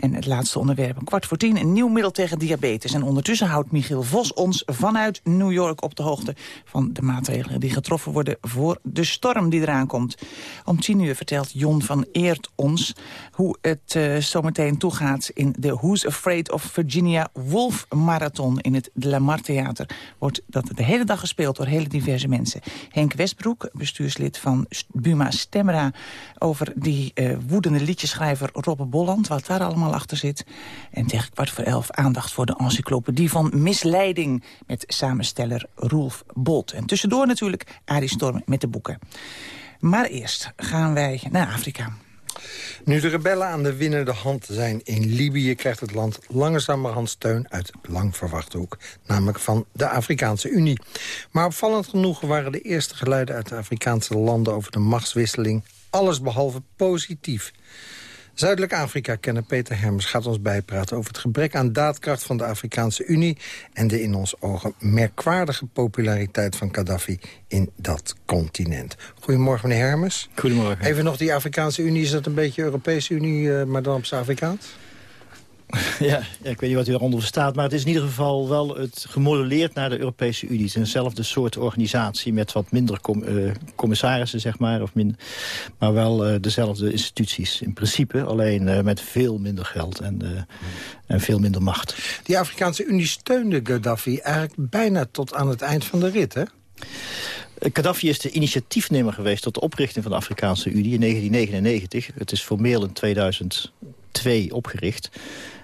En het laatste onderwerp, een kwart voor tien, een nieuw middel tegen diabetes. En ondertussen houdt Michiel Vos ons vanuit New York op de hoogte... van de maatregelen die getroffen worden voor de storm die eraan komt. Om tien uur vertelt Jon van Eert ons hoe het uh, zometeen toegaat... in de Who's Afraid of Virginia Wolf Marathon in het De La Mar Theater. Wordt dat de hele dag gespeeld door hele diverse mensen. Henk Westbroek, bestuurslid van Buma Stemra... over die uh, woedende liedjeschrijver Robbe Bolland, wat daar allemaal achter zit. En tegen kwart voor elf aandacht voor de encyclopedie van misleiding... met samensteller Roelf Bolt. En tussendoor natuurlijk Arie Storm met de boeken. Maar eerst gaan wij naar Afrika. Nu de rebellen aan de winnende hand zijn in Libië... krijgt het land langzamerhand steun uit lang verwachte hoek. Namelijk van de Afrikaanse Unie. Maar opvallend genoeg waren de eerste geluiden uit de Afrikaanse landen... over de machtswisseling allesbehalve positief. Zuidelijk Afrika kennen Peter Hermes gaat ons bijpraten... over het gebrek aan daadkracht van de Afrikaanse Unie... en de in ons ogen merkwaardige populariteit van Gaddafi in dat continent. Goedemorgen, meneer Hermes. Goedemorgen. Even nog die Afrikaanse Unie, is dat een beetje Europese Unie... Eh, maar dan op Afrikaans? Ja, ja, ik weet niet wat u daaronder verstaat, maar het is in ieder geval wel het gemodelleerd naar de Europese Unie. Het is eenzelfde soort organisatie met wat minder eh, commissarissen, zeg maar, of min, maar wel uh, dezelfde instituties in principe, alleen uh, met veel minder geld en, en veel minder macht. Die Afrikaanse Unie steunde Gaddafi eigenlijk bijna tot aan het eind van de rit, hè? Gaddafi is de initiatiefnemer geweest tot de oprichting van de Afrikaanse Unie in 1999. Het is formeel in 2002 opgericht.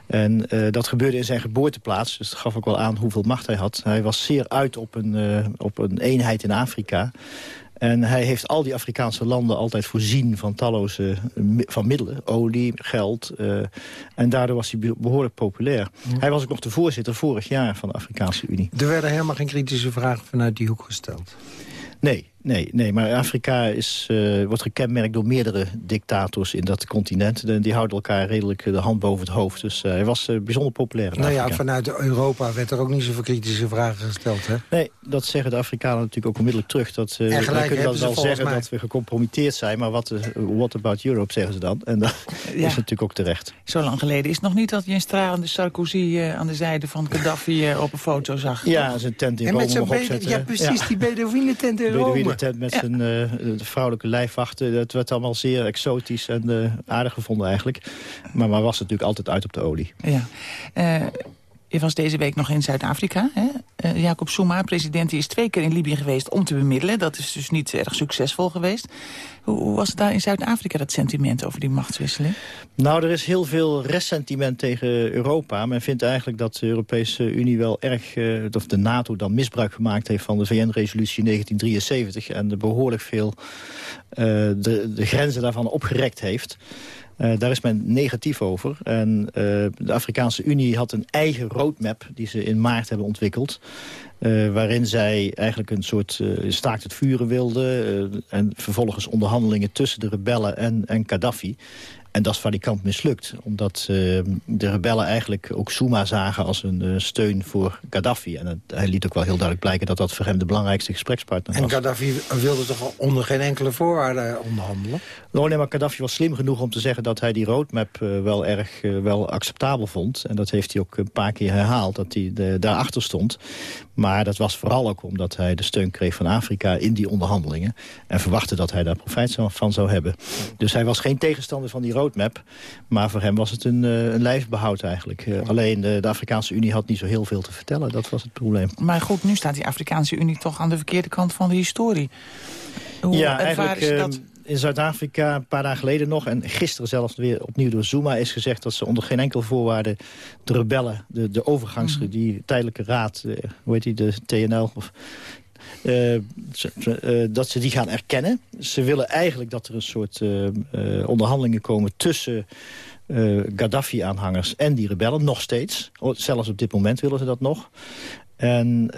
En uh, dat gebeurde in zijn geboorteplaats. Dus dat gaf ook wel aan hoeveel macht hij had. Hij was zeer uit op een, uh, op een eenheid in Afrika. En hij heeft al die Afrikaanse landen altijd voorzien van talloze van middelen. Olie, geld. Uh, en daardoor was hij behoorlijk populair. Ja. Hij was ook nog de voorzitter vorig jaar van de Afrikaanse Unie. Er werden helemaal geen kritische vragen vanuit die hoek gesteld. Nee, nee, nee. Maar Afrika is, uh, wordt gekenmerkt door meerdere dictators in dat continent. De, die houden elkaar redelijk de hand boven het hoofd. Dus uh, hij was uh, bijzonder populair in Nou Afrika. ja, vanuit Europa werd er ook niet zoveel kritische vragen gesteld, hè? Nee, dat zeggen de Afrikanen natuurlijk ook onmiddellijk terug. Dat, en kunnen dat wel zeggen mij. dat we gecompromitteerd zijn. Maar wat what about Europe, zeggen ze dan. En dat ja. is natuurlijk ook terecht. Zo lang geleden is het nog niet dat je een stralende Sarkozy aan de zijde van Gaddafi op een foto zag. Ja, zijn tent in en Rome met opzetten. Ja, precies, ja. die Bedouine-tent in Rome. Met ja. zijn uh, vrouwelijke lijfwachten. Dat werd allemaal zeer exotisch en uh, aardig gevonden eigenlijk. Maar, maar was natuurlijk altijd uit op de olie. Ja. Je was deze week nog in Zuid-Afrika. Uh, Jacob Zuma, president, die is twee keer in Libië geweest om te bemiddelen. Dat is dus niet erg succesvol geweest. Hoe, was het daar in Zuid-Afrika, dat sentiment over die machtswisseling? Nou, er is heel veel ressentiment tegen Europa. Men vindt eigenlijk dat de Europese Unie wel erg... Uh, of de NATO dan misbruik gemaakt heeft van de VN-resolutie 1973... en behoorlijk veel uh, de, de grenzen daarvan opgerekt heeft... Uh, daar is men negatief over. En uh, de Afrikaanse Unie had een eigen roadmap die ze in maart hebben ontwikkeld. Uh, waarin zij eigenlijk een soort staakt het vuren wilden. en vervolgens onderhandelingen tussen de rebellen en, en Gaddafi. En dat is valikant mislukt. Omdat uh, de rebellen eigenlijk ook Souma zagen als een uh, steun voor Gaddafi. En het, hij liet ook wel heel duidelijk blijken dat dat voor hem de belangrijkste gesprekspartner was. En Gaddafi wilde toch onder geen enkele voorwaarde onderhandelen? Nou, nee, maar Gaddafi was slim genoeg om te zeggen dat hij die roadmap uh, wel erg wel acceptabel vond. En dat heeft hij ook een paar keer herhaald, dat hij de, daarachter stond. Maar dat was vooral ook omdat hij de steun kreeg van Afrika in die onderhandelingen. En verwachtte dat hij daar profijt van zou hebben. Dus hij was geen tegenstander van die roadmap. Maar voor hem was het een, uh, een lijfbehoud eigenlijk. Uh, alleen de, de, Afrikaanse Unie had niet zo heel veel te vertellen. Dat was het probleem. Maar goed, nu staat die Afrikaanse Unie toch aan de verkeerde kant van de historie. Hoe ja, eigenlijk... Is dat? in Zuid-Afrika een paar dagen geleden nog... en gisteren zelfs weer opnieuw door Zuma is gezegd... dat ze onder geen enkele voorwaarde de rebellen, de, de overgangs... Mm. die tijdelijke raad, uh, hoe heet die, de TNL... Of, uh, uh, dat ze die gaan erkennen. Ze willen eigenlijk dat er een soort onderhandelingen komen tussen... Gaddafi-aanhangers en die rebellen, nog steeds. Zelfs op dit moment willen ze dat nog. En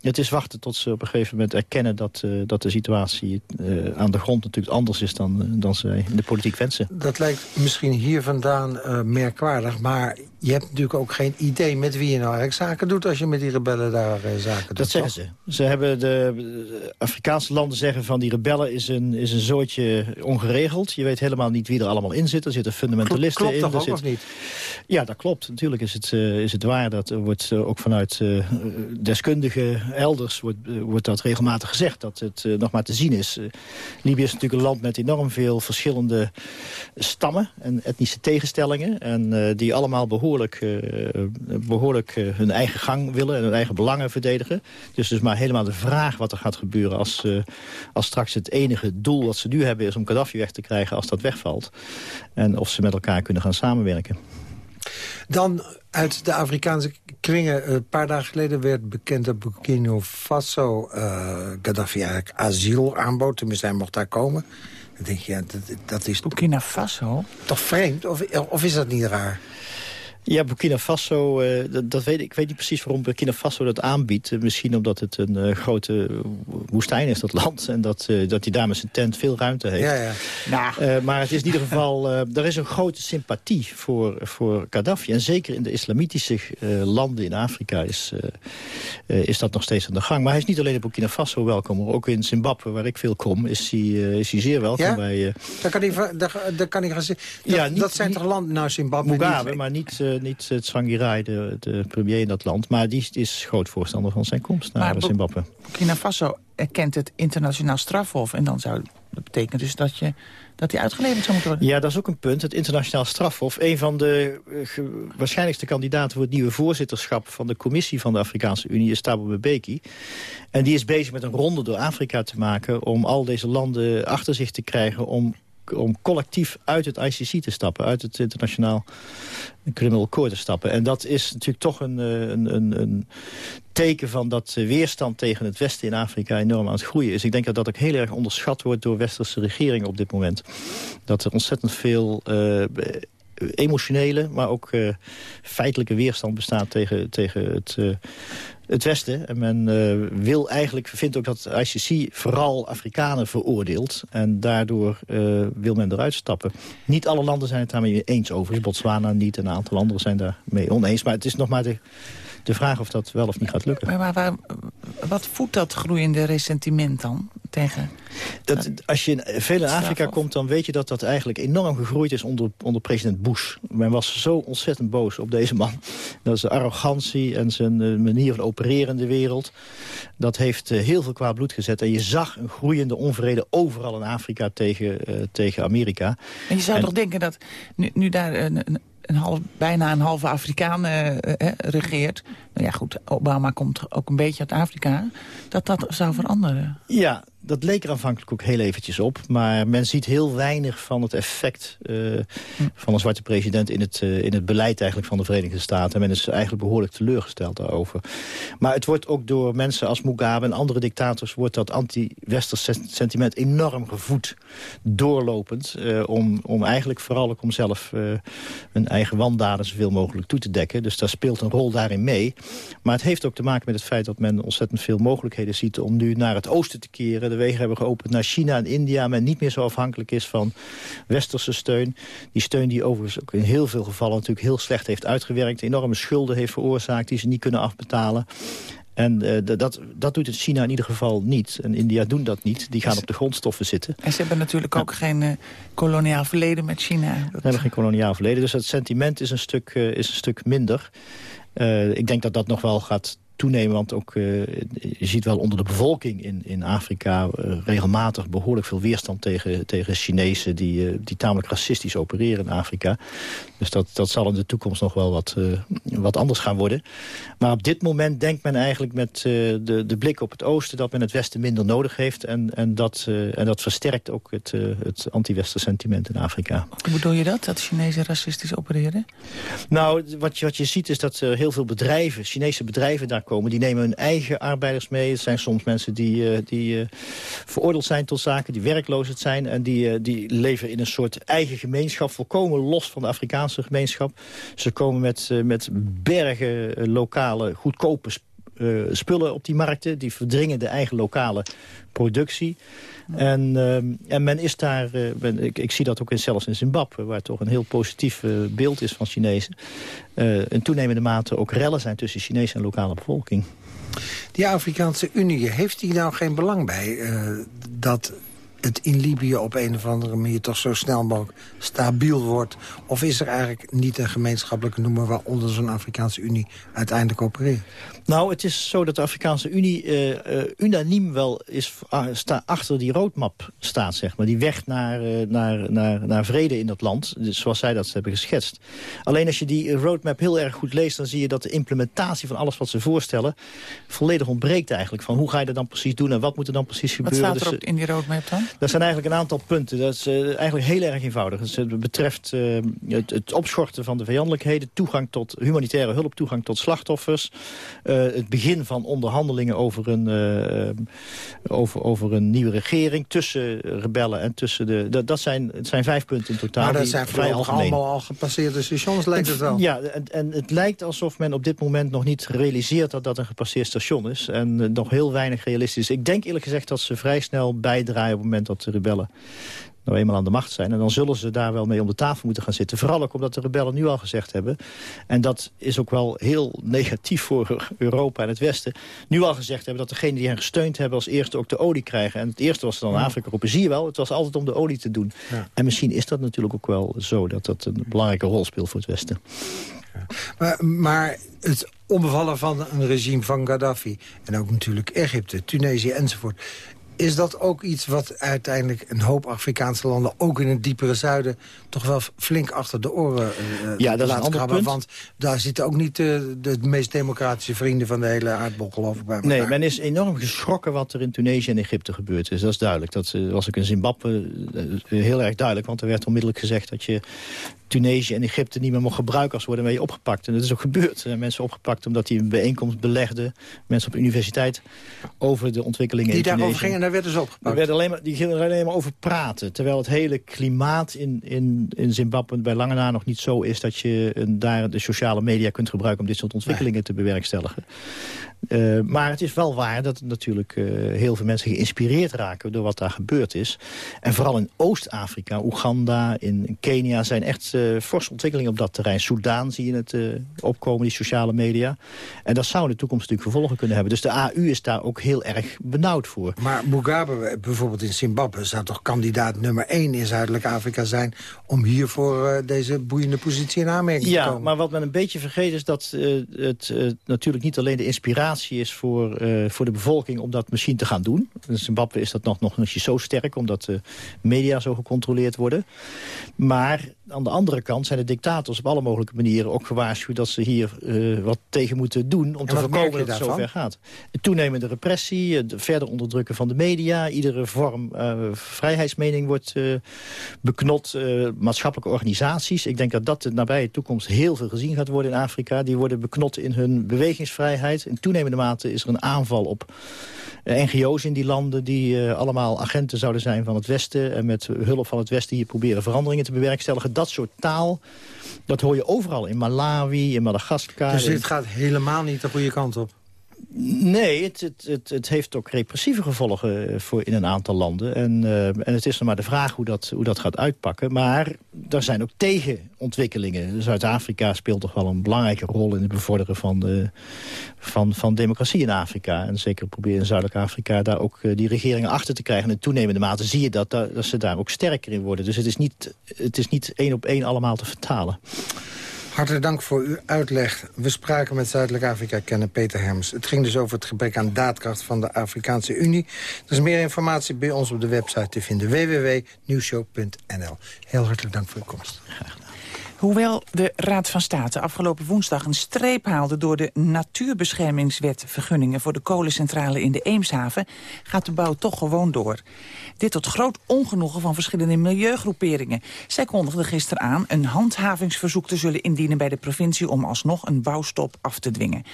het is wachten tot ze op een gegeven moment erkennen... dat, dat de situatie aan de grond natuurlijk anders is dan, dan zij in de politiek wensen. Dat lijkt misschien hier vandaan merkwaardig... maar je hebt natuurlijk ook geen idee met wie je nou eigenlijk zaken doet... als je met die rebellen daar zaken doet. Dat zeggen ze. Ze hebben de, de, Afrikaanse landen zeggen van die rebellen is een, is een zootje ongeregeld. Je weet helemaal niet wie er allemaal in zit. Er zitten fundamentalisten klopt, klopt in. Klopt toch ook zit... of niet? Ja, dat klopt. Natuurlijk is het, is het waar. Dat wordt ook vanuit deskundigen elders wordt, wordt dat regelmatig gezegd. Dat het uh, nog maar te zien is. Uh, Libië is natuurlijk een land met enorm veel verschillende stammen en etnische tegenstellingen. En uh, die allemaal behoorlijk, behoorlijk hun eigen gang willen en hun eigen belangen verdedigen. Dus dus maar helemaal de vraag wat er gaat gebeuren als, als straks het enige doel wat ze nu hebben is om Gaddafi weg te krijgen als dat wegvalt. En of ze met elkaar kunnen gaan samenwerken. Dan uit de Afrikaanse kringen. Een paar dagen geleden werd bekend dat Burkina Faso uh, Gaddafi eigenlijk asiel aanbood. Tenminste, hij mocht daar komen. Dan denk je, ja, dat, dat is... Burkina Faso? Toch vreemd? Of, of is dat niet raar? Ja, Burkina Faso, uh, dat, dat, weet ik. ik weet niet precies waarom Burkina Faso dat aanbiedt. Uh, misschien omdat het een uh, grote woestijn is, dat land. En dat, dat hij daar met zijn tent veel ruimte heeft. Ja, ja. maar het is in ieder geval... er is een grote sympathie voor, voor Gaddafi. En zeker in de islamitische landen in Afrika is, is dat nog steeds aan de gang. Maar hij is niet alleen in Burkina Faso welkom. Ook in Zimbabwe, waar ik veel kom, is hij, is hij zeer welkom. Ja? Bij, daar kan hij, daar, daar kan hij gaan. Dat, ja, niet, dat zijn toch landen, nou Zimbabwe Mugabe, niet, maar niet niet het Tsvangirai, de, de premier in dat land. Maar die is groot voorstander van zijn komst naar maar Zimbabwe. Burkina Faso erkent het internationaal strafhof. En dan zou dat betekent dus dat je dat hij uitgeleverd zou moeten worden. Ja, dat is ook een punt. Het internationaal strafhof. Een van de uh, waarschijnlijkste kandidaten voor het nieuwe voorzitterschap... van de commissie van de Afrikaanse Unie is Thabo Mbeki. En die is bezig met een ronde door Afrika te maken... om al deze landen achter zich te krijgen... om om collectief uit het ICC te stappen. Uit het internationaal criminal court te stappen. En dat is natuurlijk toch een, eh, een, een, een teken van dat weerstand tegen het Westen in Afrika enorm aan het groeien is. Ik denk dat dat ook heel erg onderschat wordt door westerse regeringen op dit moment. Dat er ontzettend veel uh, emotionele, maar ook feitelijke weerstand bestaat tegen, tegen het, het Westen. En men uh, wil eigenlijk, vindt ook dat ICC vooral Afrikanen veroordeelt. En daardoor wil men eruit stappen. Niet alle landen zijn het daarmee eens over. Botswana niet en een aantal anderen zijn daarmee oneens. Maar het is nog maar de de vraag of dat wel of niet gaat lukken. Maar, maar waar, wat voedt dat groeiende ressentiment dan tegen... Dat, als je in veel in Afrika komt, dan weet je dat dat eigenlijk enorm gegroeid is onder, onder president Bush. Men was zo ontzettend boos op deze man. Dat zijn arrogantie en zijn uh, manier van opereren in de wereld. Dat heeft uh, heel veel kwaad bloed gezet. En je zag een groeiende onvrede overal in Afrika tegen, uh, tegen Amerika. En je zou en, toch denken dat nu, nu daar een, een een half, bijna een halve Afrikaan uh, regeert. Nou ja, goed, Obama komt ook een beetje uit Afrika. Dat dat zou veranderen. Ja, dat leek er aanvankelijk ook heel eventjes op. Maar men ziet heel weinig van het effect uh, van een zwarte president... In het, uh, in het beleid eigenlijk van de Verenigde Staten. En men is eigenlijk behoorlijk teleurgesteld daarover. Maar het wordt ook door mensen als Mugabe en andere dictators... wordt dat anti-westers sentiment enorm gevoed, doorlopend... Uh, om, om eigenlijk vooral ook om zelf hun eigen wandaden zoveel mogelijk toe te dekken. Dus daar speelt een rol daarin mee. Maar het heeft ook te maken met het feit dat men ontzettend veel mogelijkheden ziet... om nu naar het oosten te keren de wegen hebben geopend naar China en India... men niet meer zo afhankelijk is van westerse steun. Die steun die overigens ook in heel veel gevallen natuurlijk heel slecht heeft uitgewerkt... enorme schulden heeft veroorzaakt die ze niet kunnen afbetalen. En uh, dat, dat doet het China in ieder geval niet. En India doen dat niet. Die gaan op de grondstoffen zitten. En ze hebben natuurlijk ook geen uh, koloniaal verleden met China. Ze hebben geen koloniaal verleden. Dus het sentiment is een stuk, uh, is een stuk minder. ik denk dat dat nog wel gaat toenemen. Want ook, uh, je ziet wel onder de bevolking in, in Afrika... Uh, regelmatig behoorlijk veel weerstand tegen, tegen Chinezen... Die, uh, die tamelijk racistisch opereren in Afrika. Dus dat, dat zal in de toekomst nog wel wat, wat anders gaan worden. Maar op dit moment denkt men eigenlijk met de, de blik op het oosten... dat men het westen minder nodig heeft. En, en, dat, en dat versterkt ook het, het anti-westen sentiment in Afrika. Hoe bedoel je dat, dat Chinezen racistisch opereren? Nou, wat je, wat je ziet is dat heel veel bedrijven, Chinese bedrijven... daar komen. Die nemen hun eigen arbeiders mee. Het zijn soms mensen die, uh, die uh, veroordeeld zijn tot zaken, die werkloos zijn. En die, uh, die leven in een soort eigen gemeenschap, volkomen los van de Afrikaanse gemeenschap. Ze komen met, met bergen lokale, goedkope spullen op die markten. Die verdringen de eigen lokale productie. En, uh, en men is daar, uh, ben, ik, ik, zie dat ook in, zelfs in Zimbabwe... waar toch een heel positief uh, beeld is van Chinezen... in toenemende mate ook rellen zijn tussen Chinese en lokale bevolking. Die Afrikaanse Unie, heeft die nou geen belang bij... dat het in Libië op een of andere manier toch zo snel mogelijk stabiel wordt? Of is er eigenlijk niet een gemeenschappelijke noemer waaronder zo'n Afrikaanse Unie uiteindelijk opereert? Nou, het is zo dat de Afrikaanse Unie uh, uh, unaniem wel is, uh, sta, achter die roadmap staat, zeg maar. Die weg naar, naar, naar, naar vrede in dat land, dus zoals zij dat hebben geschetst. Alleen als je die roadmap heel erg goed leest, dan zie je dat de implementatie van alles wat ze voorstellen volledig ontbreekt eigenlijk. Van hoe ga je dat dan precies doen en wat moet er dan precies gebeuren? Wat staat er dus, in die roadmap dan? Dat zijn eigenlijk een aantal punten. Dat is eigenlijk heel erg eenvoudig. Het betreft het, het, opschorten van de vijandelijkheden... toegang tot humanitaire hulp, toegang tot slachtoffers... Uh, het begin van onderhandelingen over een, over, over een nieuwe regering... tussen rebellen en tussen de... Dat, dat zijn, het zijn vijf punten in totaal. Maar dat zijn vrij allemaal al gepasseerde stations, lijkt het wel. Ja, en, en het lijkt alsof men op dit moment nog niet realiseert... dat dat een gepasseerd station is. En nog heel weinig realistisch. Ik denk eerlijk gezegd dat ze vrij snel bijdraaien... op het moment dat de rebellen nou eenmaal aan de macht zijn. En dan zullen ze daar wel mee om de tafel moeten gaan zitten. Vooral ook omdat de rebellen nu al gezegd hebben... en dat is ook wel heel negatief voor Europa en het Westen... nu al gezegd hebben dat degenen die hen gesteund hebben... als eerste ook de olie krijgen. En het eerste was dan Afrika roepen. Zie je wel, het was altijd om de olie te doen. Ja. En misschien is dat natuurlijk ook wel zo... dat dat een belangrijke rol speelt voor het Westen. Ja. Maar, maar het onbevallen van een regime van Gaddafi... en ook natuurlijk Egypte, Tunesië enzovoort... Is dat ook iets wat uiteindelijk een hoop Afrikaanse landen... ook in het diepere zuiden toch wel flink achter de oren uh, ja, dat laat krabben? Want daar zitten ook niet uh, de meest democratische vrienden van de hele aardbol geloof ik bij elkaar. Nee, men is enorm geschrokken wat er in Tunesië en Egypte gebeurd is. Dat is duidelijk. Dat was ook in Zimbabwe heel erg duidelijk. Want er werd onmiddellijk gezegd dat je Tunesië en Egypte niet meer mocht gebruiken als worden mee opgepakt. En dat is ook gebeurd. Er zijn mensen opgepakt omdat die een bijeenkomst belegden. Mensen op de universiteit over de ontwikkelingen die in Tunesië. daarover gingen, daar werden ze opgepakt. Die, werden alleen maar, die gingen er alleen maar over praten. Terwijl het hele klimaat in, in, in Zimbabwe bij lange na nog niet zo is... dat je een, daar de sociale media kunt gebruiken om dit soort ontwikkelingen nee. te bewerkstelligen. Uh, maar het is wel waar dat natuurlijk uh, heel veel mensen geïnspireerd raken... door wat daar gebeurd is. En vooral in Oost-Afrika, Oeganda, in Kenia... zijn echt uh, forse ontwikkelingen op dat terrein. Soudaan zie je het opkomen, die sociale media. En dat zou in de toekomst natuurlijk gevolgen kunnen hebben. Dus de AU is daar ook heel erg benauwd voor. Maar Mugabe, bijvoorbeeld in Zimbabwe... zou toch kandidaat nummer één in Zuidelijk Afrika zijn... om hiervoor deze boeiende positie in aanmerking ja, te komen? maar wat men een beetje vergeet is dat het natuurlijk niet alleen de inspiratie is voor, uh, voor de bevolking om dat misschien te gaan doen. In Zimbabwe is dat nog, nog niet zo sterk, omdat de media zo gecontroleerd worden. Maar aan de andere kant zijn de dictators op alle mogelijke manieren ook gewaarschuwd... dat ze hier uh, wat tegen moeten doen om te voorkomen dat het zover gaat. Toenemende repressie, het verder onderdrukken van de media... iedere vorm uh, vrijheidsmening wordt uh, beknot, maatschappelijke organisaties. Ik denk dat dat de nabije toekomst heel veel gezien gaat worden in Afrika. Die worden beknot in hun bewegingsvrijheid. In toenemende mate is er een aanval op NGO's in die landen... die allemaal agenten zouden zijn van het Westen... en met hulp van het Westen hier proberen veranderingen te bewerkstelligen dat soort taal, dat hoor je overal. In Malawi, in Madagaskar. Dus dit gaat helemaal niet de goede kant op? Nee, het, het, het, het, heeft ook repressieve gevolgen voor in een aantal landen. En, uh, en het is nog maar de vraag hoe dat, hoe dat gaat uitpakken. Maar er zijn ook tegenontwikkelingen. Zuid-Afrika speelt toch wel een belangrijke rol... in het bevorderen van, van, van democratie in Afrika. En zeker proberen in Zuidelijk Afrika daar ook uh, die regeringen achter te krijgen. En toenemende mate zie je dat, dat ze daar ook sterker in worden. Dus het is niet, het is niet één op één allemaal te vertalen. Hartelijk dank voor uw uitleg. We spraken met Zuidelijk Afrika-kenner Peter Herms. Het ging dus over het gebrek aan daadkracht van de Afrikaanse Unie. Er is meer informatie bij ons op de website te vinden. www.nieuwshow.nl Heel hartelijk dank voor uw komst. Hoewel de Raad van State afgelopen woensdag een streep haalde... door de Natuurbeschermingswet vergunningen voor de kolencentrale in de Eemshaven... gaat de bouw toch gewoon door. Dit tot groot ongenoegen van verschillende milieugroeperingen. Zij kondigden gisteren aan een handhavingsverzoek te zullen indienen bij de provincie... om alsnog een bouwstop af te dwingen.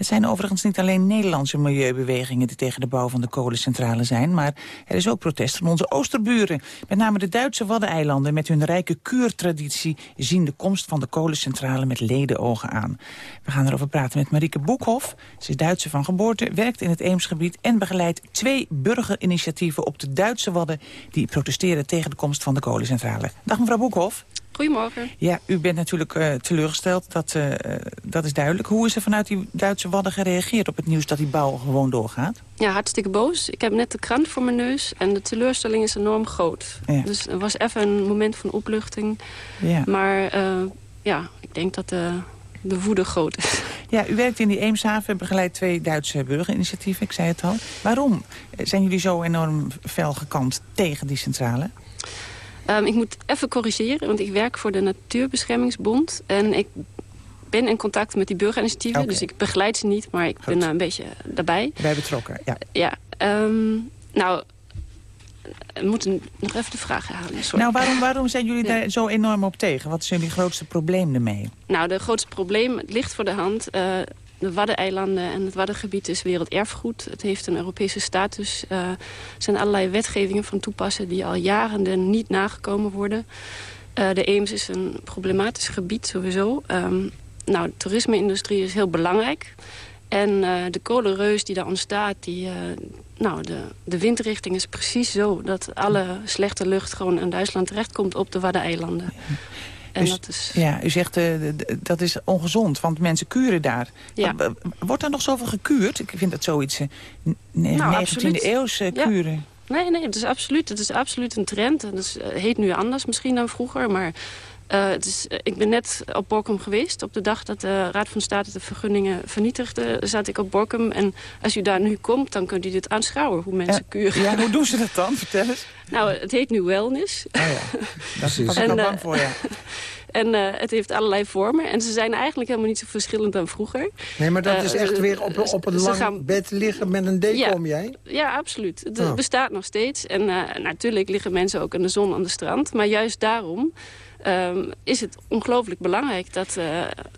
Het zijn overigens niet alleen Nederlandse milieubewegingen... die tegen de bouw van de kolencentrale zijn... maar er is ook protest van onze oosterburen. Met name de Duitse Waddeneilanden met hun rijke kuurtraditie... zien de komst van de kolencentrale met ledenogen aan. We gaan erover praten met Marieke Boekhoff. Ze is Duitse van geboorte, werkt in het Eemsgebied... en begeleidt twee burgerinitiatieven op de Duitse Wadden... die protesteren tegen de komst van de kolencentrale. Dag mevrouw Boekhoff. Goedemorgen. Ja, u bent natuurlijk uh, teleurgesteld, dat, uh, dat is duidelijk. Hoe is er vanuit die Duitse Wadden gereageerd op het nieuws dat die bouw gewoon doorgaat? Ja, hartstikke boos. Ik heb net de krant voor mijn neus en de teleurstelling is enorm groot. Ja. Dus er was even een moment van opluchting. Ja. Maar uh, ja, ik denk dat de, de woede groot is. Ja, u werkt in die Eemshaven, begeleidt twee Duitse burgerinitiatieven, ik zei het al. Waarom zijn jullie zo enorm fel gekant tegen die centrale? Um, ik moet even corrigeren, want ik werk voor de Natuurbeschermingsbond. En ik ben in contact met die burgerinitiatieven. Okay. Dus ik begeleid ze niet, maar ik Goed. ben uh, een beetje daarbij. Bij betrokken, ja. Ja. Um, nou, we moeten nog even de vraag herhalen. Sorry. Nou, waarom, waarom zijn jullie daar zo enorm op tegen? Wat is jullie grootste probleem ermee? Nou, de grootste probleem ligt voor de hand. Uh, de Waddeneilanden en het Waddengebied is werelderfgoed. Het heeft een Europese status. Uh, er zijn allerlei wetgevingen van toepassen die al jaren niet nagekomen worden. Uh, de Eems is een problematisch gebied sowieso. Um, nou, de toerisme-industrie is heel belangrijk. En uh, de kolenreus die daar ontstaat, die, nou, de, de windrichting is precies zo... dat alle slechte lucht gewoon in Duitsland terechtkomt op de Waddeneilanden. En dus, dat is... Ja, u zegt uh, dat is ongezond, want mensen kuren daar. Ja. Wordt er nog zoveel gekuurd? Ik vind dat zoiets nou, 19e eeuwse kuren. Ja. Nee, nee, het is absoluut, het is absoluut een trend. Het is, heet nu anders misschien dan vroeger, maar... Uh, het is, ik ben net op Borkum geweest. Op de dag dat de Raad van State de vergunningen vernietigde... zat ik op Borkum. En als u daar nu komt, dan kunt u dit aanschouwen. Hoe mensen kuren. Ja, hoe doen ze dat dan? Vertel eens. Nou, het heet nu wellness. Oh ja, daar was ik al bang voor, ja. En uh, het heeft allerlei vormen. En ze zijn eigenlijk helemaal niet zo verschillend dan vroeger. Nee, maar dat uh, is echt weer op, op een lang gaan... bed liggen met een deken ja, om jij? Ja, absoluut. Het oh. bestaat nog steeds. En uh, natuurlijk liggen mensen ook in de zon aan de strand. Maar juist daarom um, is het ongelooflijk belangrijk dat uh,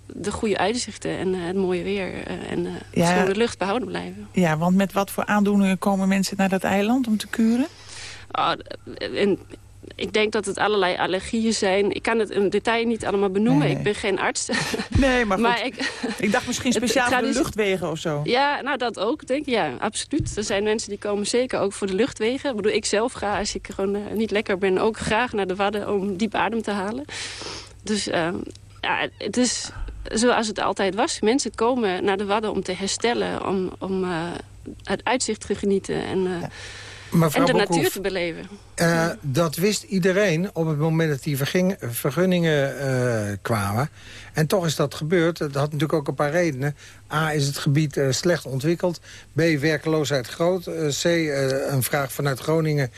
de goede uitzichten en uh, het mooie weer uh, en ja, de lucht behouden blijven. Ja, want met wat voor aandoeningen komen mensen naar dat eiland om te kuren? Oh, en ik denk dat het allerlei allergieën zijn. Ik kan het in detail niet allemaal benoemen. Nee. Ik ben geen arts. Nee, maar, maar ik, ik, dacht misschien speciaal voor de luchtwegen of zo. Ja, nou dat ook, denk ik. Ja, absoluut. Er zijn mensen die komen zeker ook voor de luchtwegen. Ik bedoel, ik zelf ga, als ik gewoon uh, niet lekker ben... ook graag naar de Wadden om diep adem te halen. Dus uh, ja, het is zoals het altijd was. Mensen komen naar de Wadden om te herstellen... om, om uh, het uitzicht te genieten en... Ja en de natuur te beleven. Uh, dat wist iedereen op het moment dat die vergunningen uh, kwamen. En toch is dat gebeurd. Dat had natuurlijk ook een paar redenen. A, is het gebied uh, slecht ontwikkeld. B, werkeloosheid groot. C, een vraag vanuit Groningen.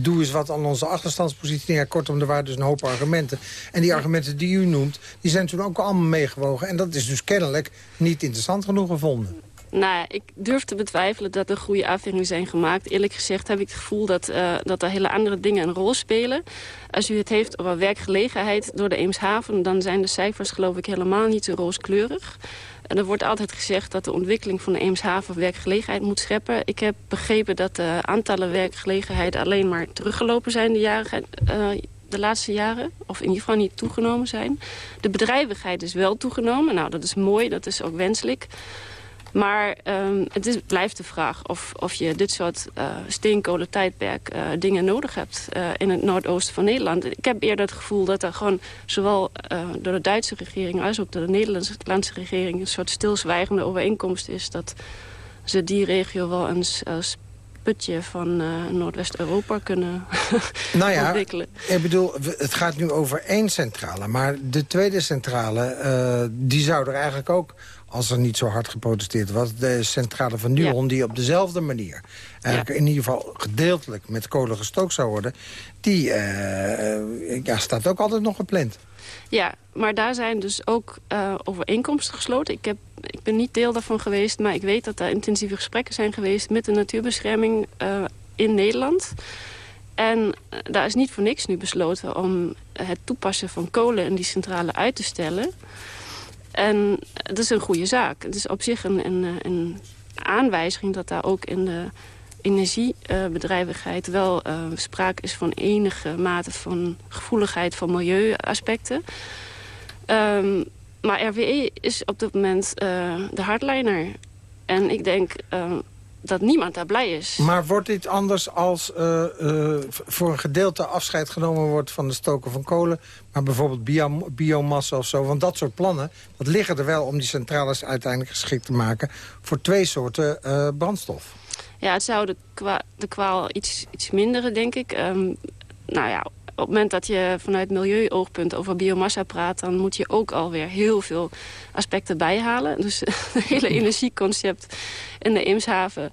doe eens wat aan onze achterstandspositie. Ja, kortom, er waren dus een hoop argumenten. En die argumenten die u noemt, die zijn toen ook allemaal meegewogen. En dat is dus kennelijk niet interessant genoeg gevonden. Nou, ik durf te betwijfelen dat er goede afwegingen zijn gemaakt. Eerlijk gezegd heb ik het gevoel dat, uh, dat er hele andere dingen een rol spelen. Als u het heeft over werkgelegenheid door de Eemshaven... dan zijn de cijfers geloof ik helemaal niet zo rooskleurig. En er wordt altijd gezegd dat de ontwikkeling van de Eemshaven werkgelegenheid moet scheppen. Ik heb begrepen dat de aantallen werkgelegenheid alleen maar teruggelopen zijn de, jaren, uh, de laatste jaren. Of in ieder geval niet toegenomen zijn. De bedrijvigheid is wel toegenomen. Nou, dat is mooi, dat is ook wenselijk. Maar um, het is, blijft de vraag of, of je dit soort uh, steenkolentijdperk uh, dingen nodig hebt uh, in het noordoosten van Nederland. Ik heb eerder het gevoel dat er gewoon zowel door de Duitse regering als ook door de Nederlandse regering een soort stilzwijgende overeenkomst is dat ze die regio wel eens als putje van Noordwest-Europa kunnen nou ja, ontwikkelen. Ik bedoel, het gaat nu over één centrale, maar de tweede centrale, die zou er eigenlijk ook als er niet zo hard geprotesteerd was... de centrale van Nuon, ja. die op dezelfde manier... eigenlijk ja. in ieder geval gedeeltelijk met kolen gestookt zou worden... die uh, ja, staat ook altijd nog gepland. Ja, maar daar zijn dus ook uh, overeenkomsten gesloten. Ik, heb, ik ben niet deel daarvan geweest, maar ik weet dat er intensieve gesprekken zijn geweest... met de natuurbescherming uh, in Nederland... En daar is niet voor niks nu besloten om het toepassen van kolen in die centrale uit te stellen. En dat is een goede zaak. Het is op zich een, een, een aanwijzing dat daar ook in de energiebedrijvigheid wel uh, sprake is van enige mate van gevoeligheid van milieuaspecten. Um, maar RWE is op dit moment uh, de hardliner. En ik denk, uh, dat niemand daar blij is. Maar wordt dit anders als uh, uh, voor een gedeelte afscheid genomen wordt van de stoken van kolen... maar bijvoorbeeld bio biomassa of zo? Want dat soort plannen, dat liggen er wel om die centrales uiteindelijk geschikt te maken... voor twee soorten uh, brandstof. Ja, het zou de, kwa de kwaal iets, iets minderen, denk ik. Um, nou ja, op het moment dat je vanuit milieuoogpunt over biomassa praat... dan moet je ook alweer heel veel aspecten bijhalen. Dus het hele energieconcept in de Eemshaven...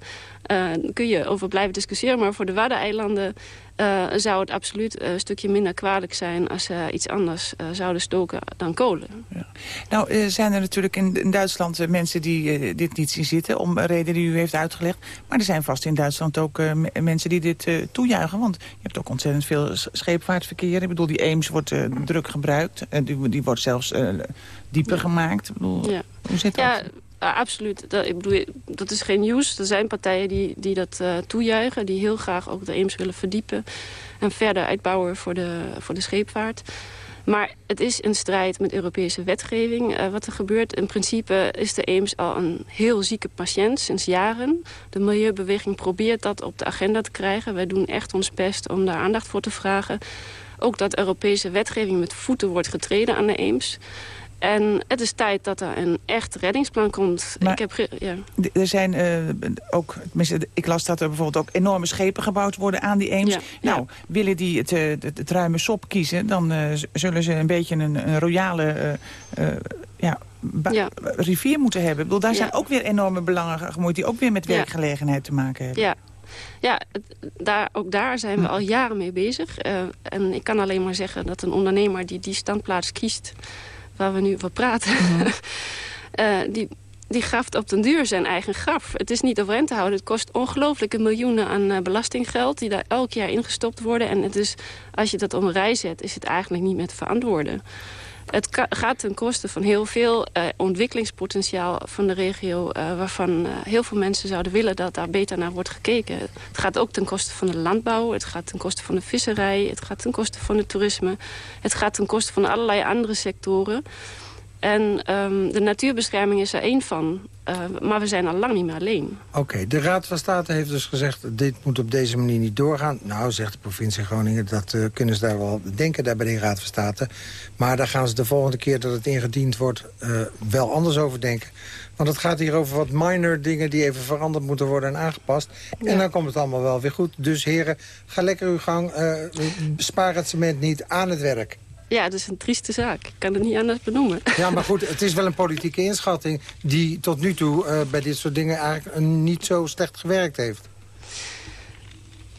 Uh, kun je over blijven discussiëren. Maar voor de Waddeneilanden uh, zou het absoluut een stukje minder kwalijk zijn... als ze iets anders uh, zouden stoken dan kolen. Ja. Nou, zijn er natuurlijk in, in Duitsland mensen die dit niet zien zitten... om reden die u heeft uitgelegd. Maar er zijn vast in Duitsland ook mensen die dit toejuichen. Want je hebt ook ontzettend veel scheepvaartverkeer. Ik bedoel, die Eems wordt druk gebruikt. die, die wordt zelfs dieper gemaakt. Ik bedoel, ja. Hoe zit dat? Ja, absoluut. Dat, ik bedoel, dat is geen nieuws. Er zijn partijen die, die dat uh, toejuichen. Die heel graag ook de Eems willen verdiepen. En verder uitbouwen voor de, voor de scheepvaart. Maar het is een strijd met Europese wetgeving uh, wat er gebeurt. In principe is de Eems al een heel zieke patiënt sinds jaren. De milieubeweging probeert dat op de agenda te krijgen. Wij doen echt ons best om daar aandacht voor te vragen. Ook dat Europese wetgeving met voeten wordt getreden aan de Eems. En het is tijd dat er een echt reddingsplan komt. ik heb ja. Er zijn uh, ook, ik las dat er bijvoorbeeld ook enorme schepen gebouwd worden aan die Eems. nou, willen die het, eh, het, het, ruime sop kiezen, dan uh, zullen ze een beetje een, een royale ja, rivier moeten hebben. Ik bedoel, daar zijn ook weer enorme belangen gemoeid die ook weer met werkgelegenheid te maken hebben. Ja, ja, daar, ook daar zijn we hm. al jaren mee bezig. en ik kan alleen maar zeggen dat een ondernemer die die standplaats kiest waar we nu over praten... Eh, die, die graft op den duur zijn eigen graf. Het is niet overeind te houden. Het kost ongelooflijke miljoenen aan uh, belastinggeld... die daar elk jaar ingestopt worden. En het is, als je dat om een rij zet, is het eigenlijk niet meer te verantwoorden. Het gaat ten koste van heel veel uh, ontwikkelingspotentiaal van de regio... Uh, waarvan uh, heel veel mensen zouden willen dat daar beter naar wordt gekeken. Het gaat ook ten koste van de landbouw, het gaat ten koste van de visserij... het gaat ten koste van het toerisme, het gaat ten koste van allerlei andere sectoren... En um, de natuurbescherming is er één van. Uh, maar we zijn al lang niet meer alleen. Oké, de Raad van State heeft dus gezegd... dit moet op deze manier niet doorgaan. Nou, zegt de provincie Groningen, dat uh, kunnen ze daar wel denken... daar bij de Raad van State. Maar daar gaan ze de volgende keer dat het ingediend wordt... Uh, wel anders over denken. Want het gaat hier over wat minor dingen... die even veranderd moeten worden en aangepast. Ja. En dan komt het allemaal wel weer goed. Dus heren, ga lekker uw gang. spaar het cement niet aan het werk. Ja, dat is een trieste zaak. Ik kan het niet anders benoemen. Ja, maar goed, het is wel een politieke inschatting... die tot nu toe uh, bij dit soort dingen eigenlijk niet zo slecht gewerkt heeft.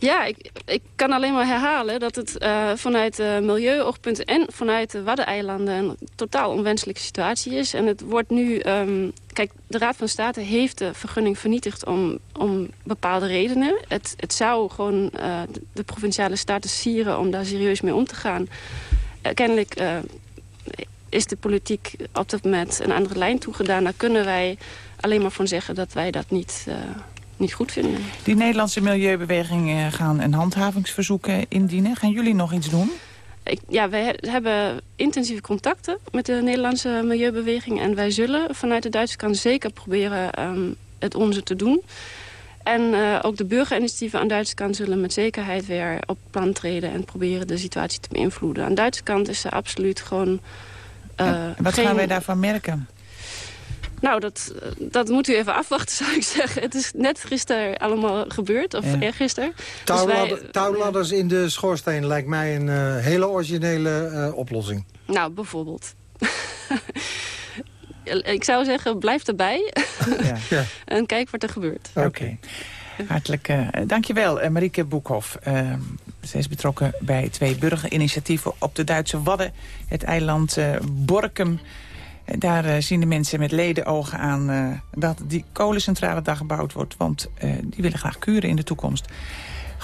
Ja, ik, ik kan alleen maar herhalen dat het uh, vanuit uh, milieuoogpunten en vanuit de Waddeneilanden een totaal onwenselijke situatie is. En het wordt nu... Um, kijk, de Raad van State heeft de vergunning vernietigd om, om bepaalde redenen. Het, het zou gewoon uh, de, de provinciale staten sieren om daar serieus mee om te gaan. Eh, kennelijk uh, is de politiek op dat moment een andere lijn toegedaan. Daar kunnen wij alleen maar van zeggen dat wij dat niet, uh, niet goed vinden. Die Nederlandse milieubewegingen gaan een handhavingsverzoek indienen. Gaan jullie nog iets doen? Ik, ja, wij hebben intensieve contacten met de Nederlandse milieubeweging. En wij zullen vanuit de Duitse kant zeker proberen um, het onze te doen. En uh, ook de burgerinitiatieven aan de Duitse kant zullen met zekerheid weer op plan treden... en proberen de situatie te beïnvloeden. Aan de Duitse kant is er absoluut gewoon... Uh, wat gaan wij daarvan merken? Nou, dat, dat moet u even afwachten, zou ik zeggen. Het is net gisteren allemaal gebeurd, of ja. eergisteren. Touwladder, dus wij, touwladders in de schoorsteen lijkt mij een uh, hele originele uh, oplossing. Nou, bijvoorbeeld. ik zou zeggen, blijf erbij. Ja. ja. en kijk wat er gebeurt. Oké. Okay. Hartelijk uh, dankjewel, uh, Marieke Boekhoff. Uh, ze is betrokken bij twee burgerinitiatieven op de Duitse Wadden. Het eiland Borkum. Daar zien de mensen met ledenogen aan dat die kolencentrale daar gebouwd wordt. Want die willen graag kuren in de toekomst.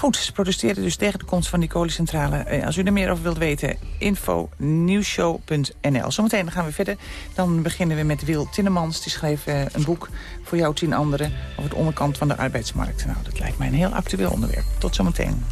Goed, ze protesteerden dus tegen de komst van die kolencentrale. Eh, als u er meer over wilt weten, info.nieuwshow.nl. Zometeen gaan we verder. Dan beginnen we met Wil Tinnemans. Die schreef eh, een boek voor jou tien anderen... over de onderkant van de arbeidsmarkt. Nou, dat lijkt mij een heel actueel onderwerp. Tot zometeen.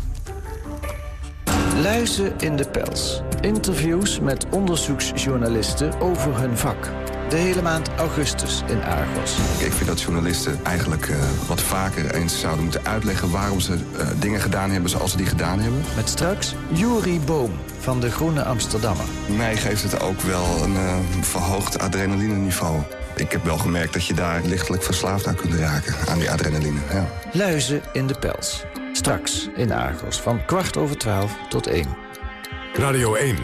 Luizen in de pels. Interviews met onderzoeksjournalisten over hun vak de hele maand augustus in Argos. Ik vind dat journalisten eigenlijk uh, wat vaker eens zouden moeten uitleggen... waarom ze uh, dingen gedaan hebben zoals ze die gedaan hebben. Met straks Juri Boom van de Groene Amsterdammer. Mij geeft het ook wel een uh, verhoogd adrenaline-niveau. Ik heb wel gemerkt dat je daar lichtelijk verslaafd aan kunt raken, aan die adrenaline. Ja. Luizen in de pels. Straks in Argos van kwart over twaalf tot één. Radio 1.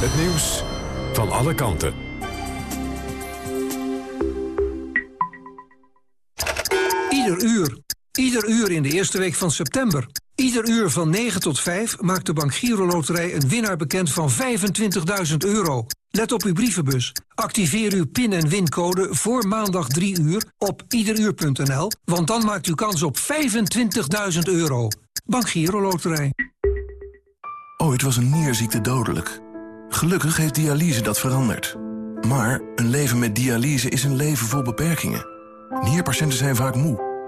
Het nieuws van alle kanten. Uur. Ieder uur in de eerste week van september. Ieder uur van 9 tot 5 maakt de Bank Giro Loterij een winnaar bekend van 25.000 euro. Let op uw brievenbus. Activeer uw pin- en wincode voor maandag 3 uur op iederuur.nl, want dan maakt u kans op 25.000 euro. Bank Giro Loterij. Ooit was een nierziekte dodelijk. Gelukkig heeft dialyse dat veranderd. Maar een leven met dialyse is een leven vol beperkingen. Nierpatiënten zijn vaak moe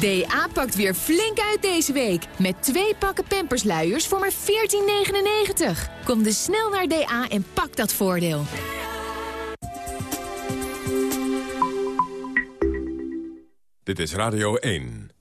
DA pakt weer flink uit deze week. Met twee pakken pampersluiers voor maar 14,99. Kom dus snel naar DA en pak dat voordeel. Dit is Radio 1.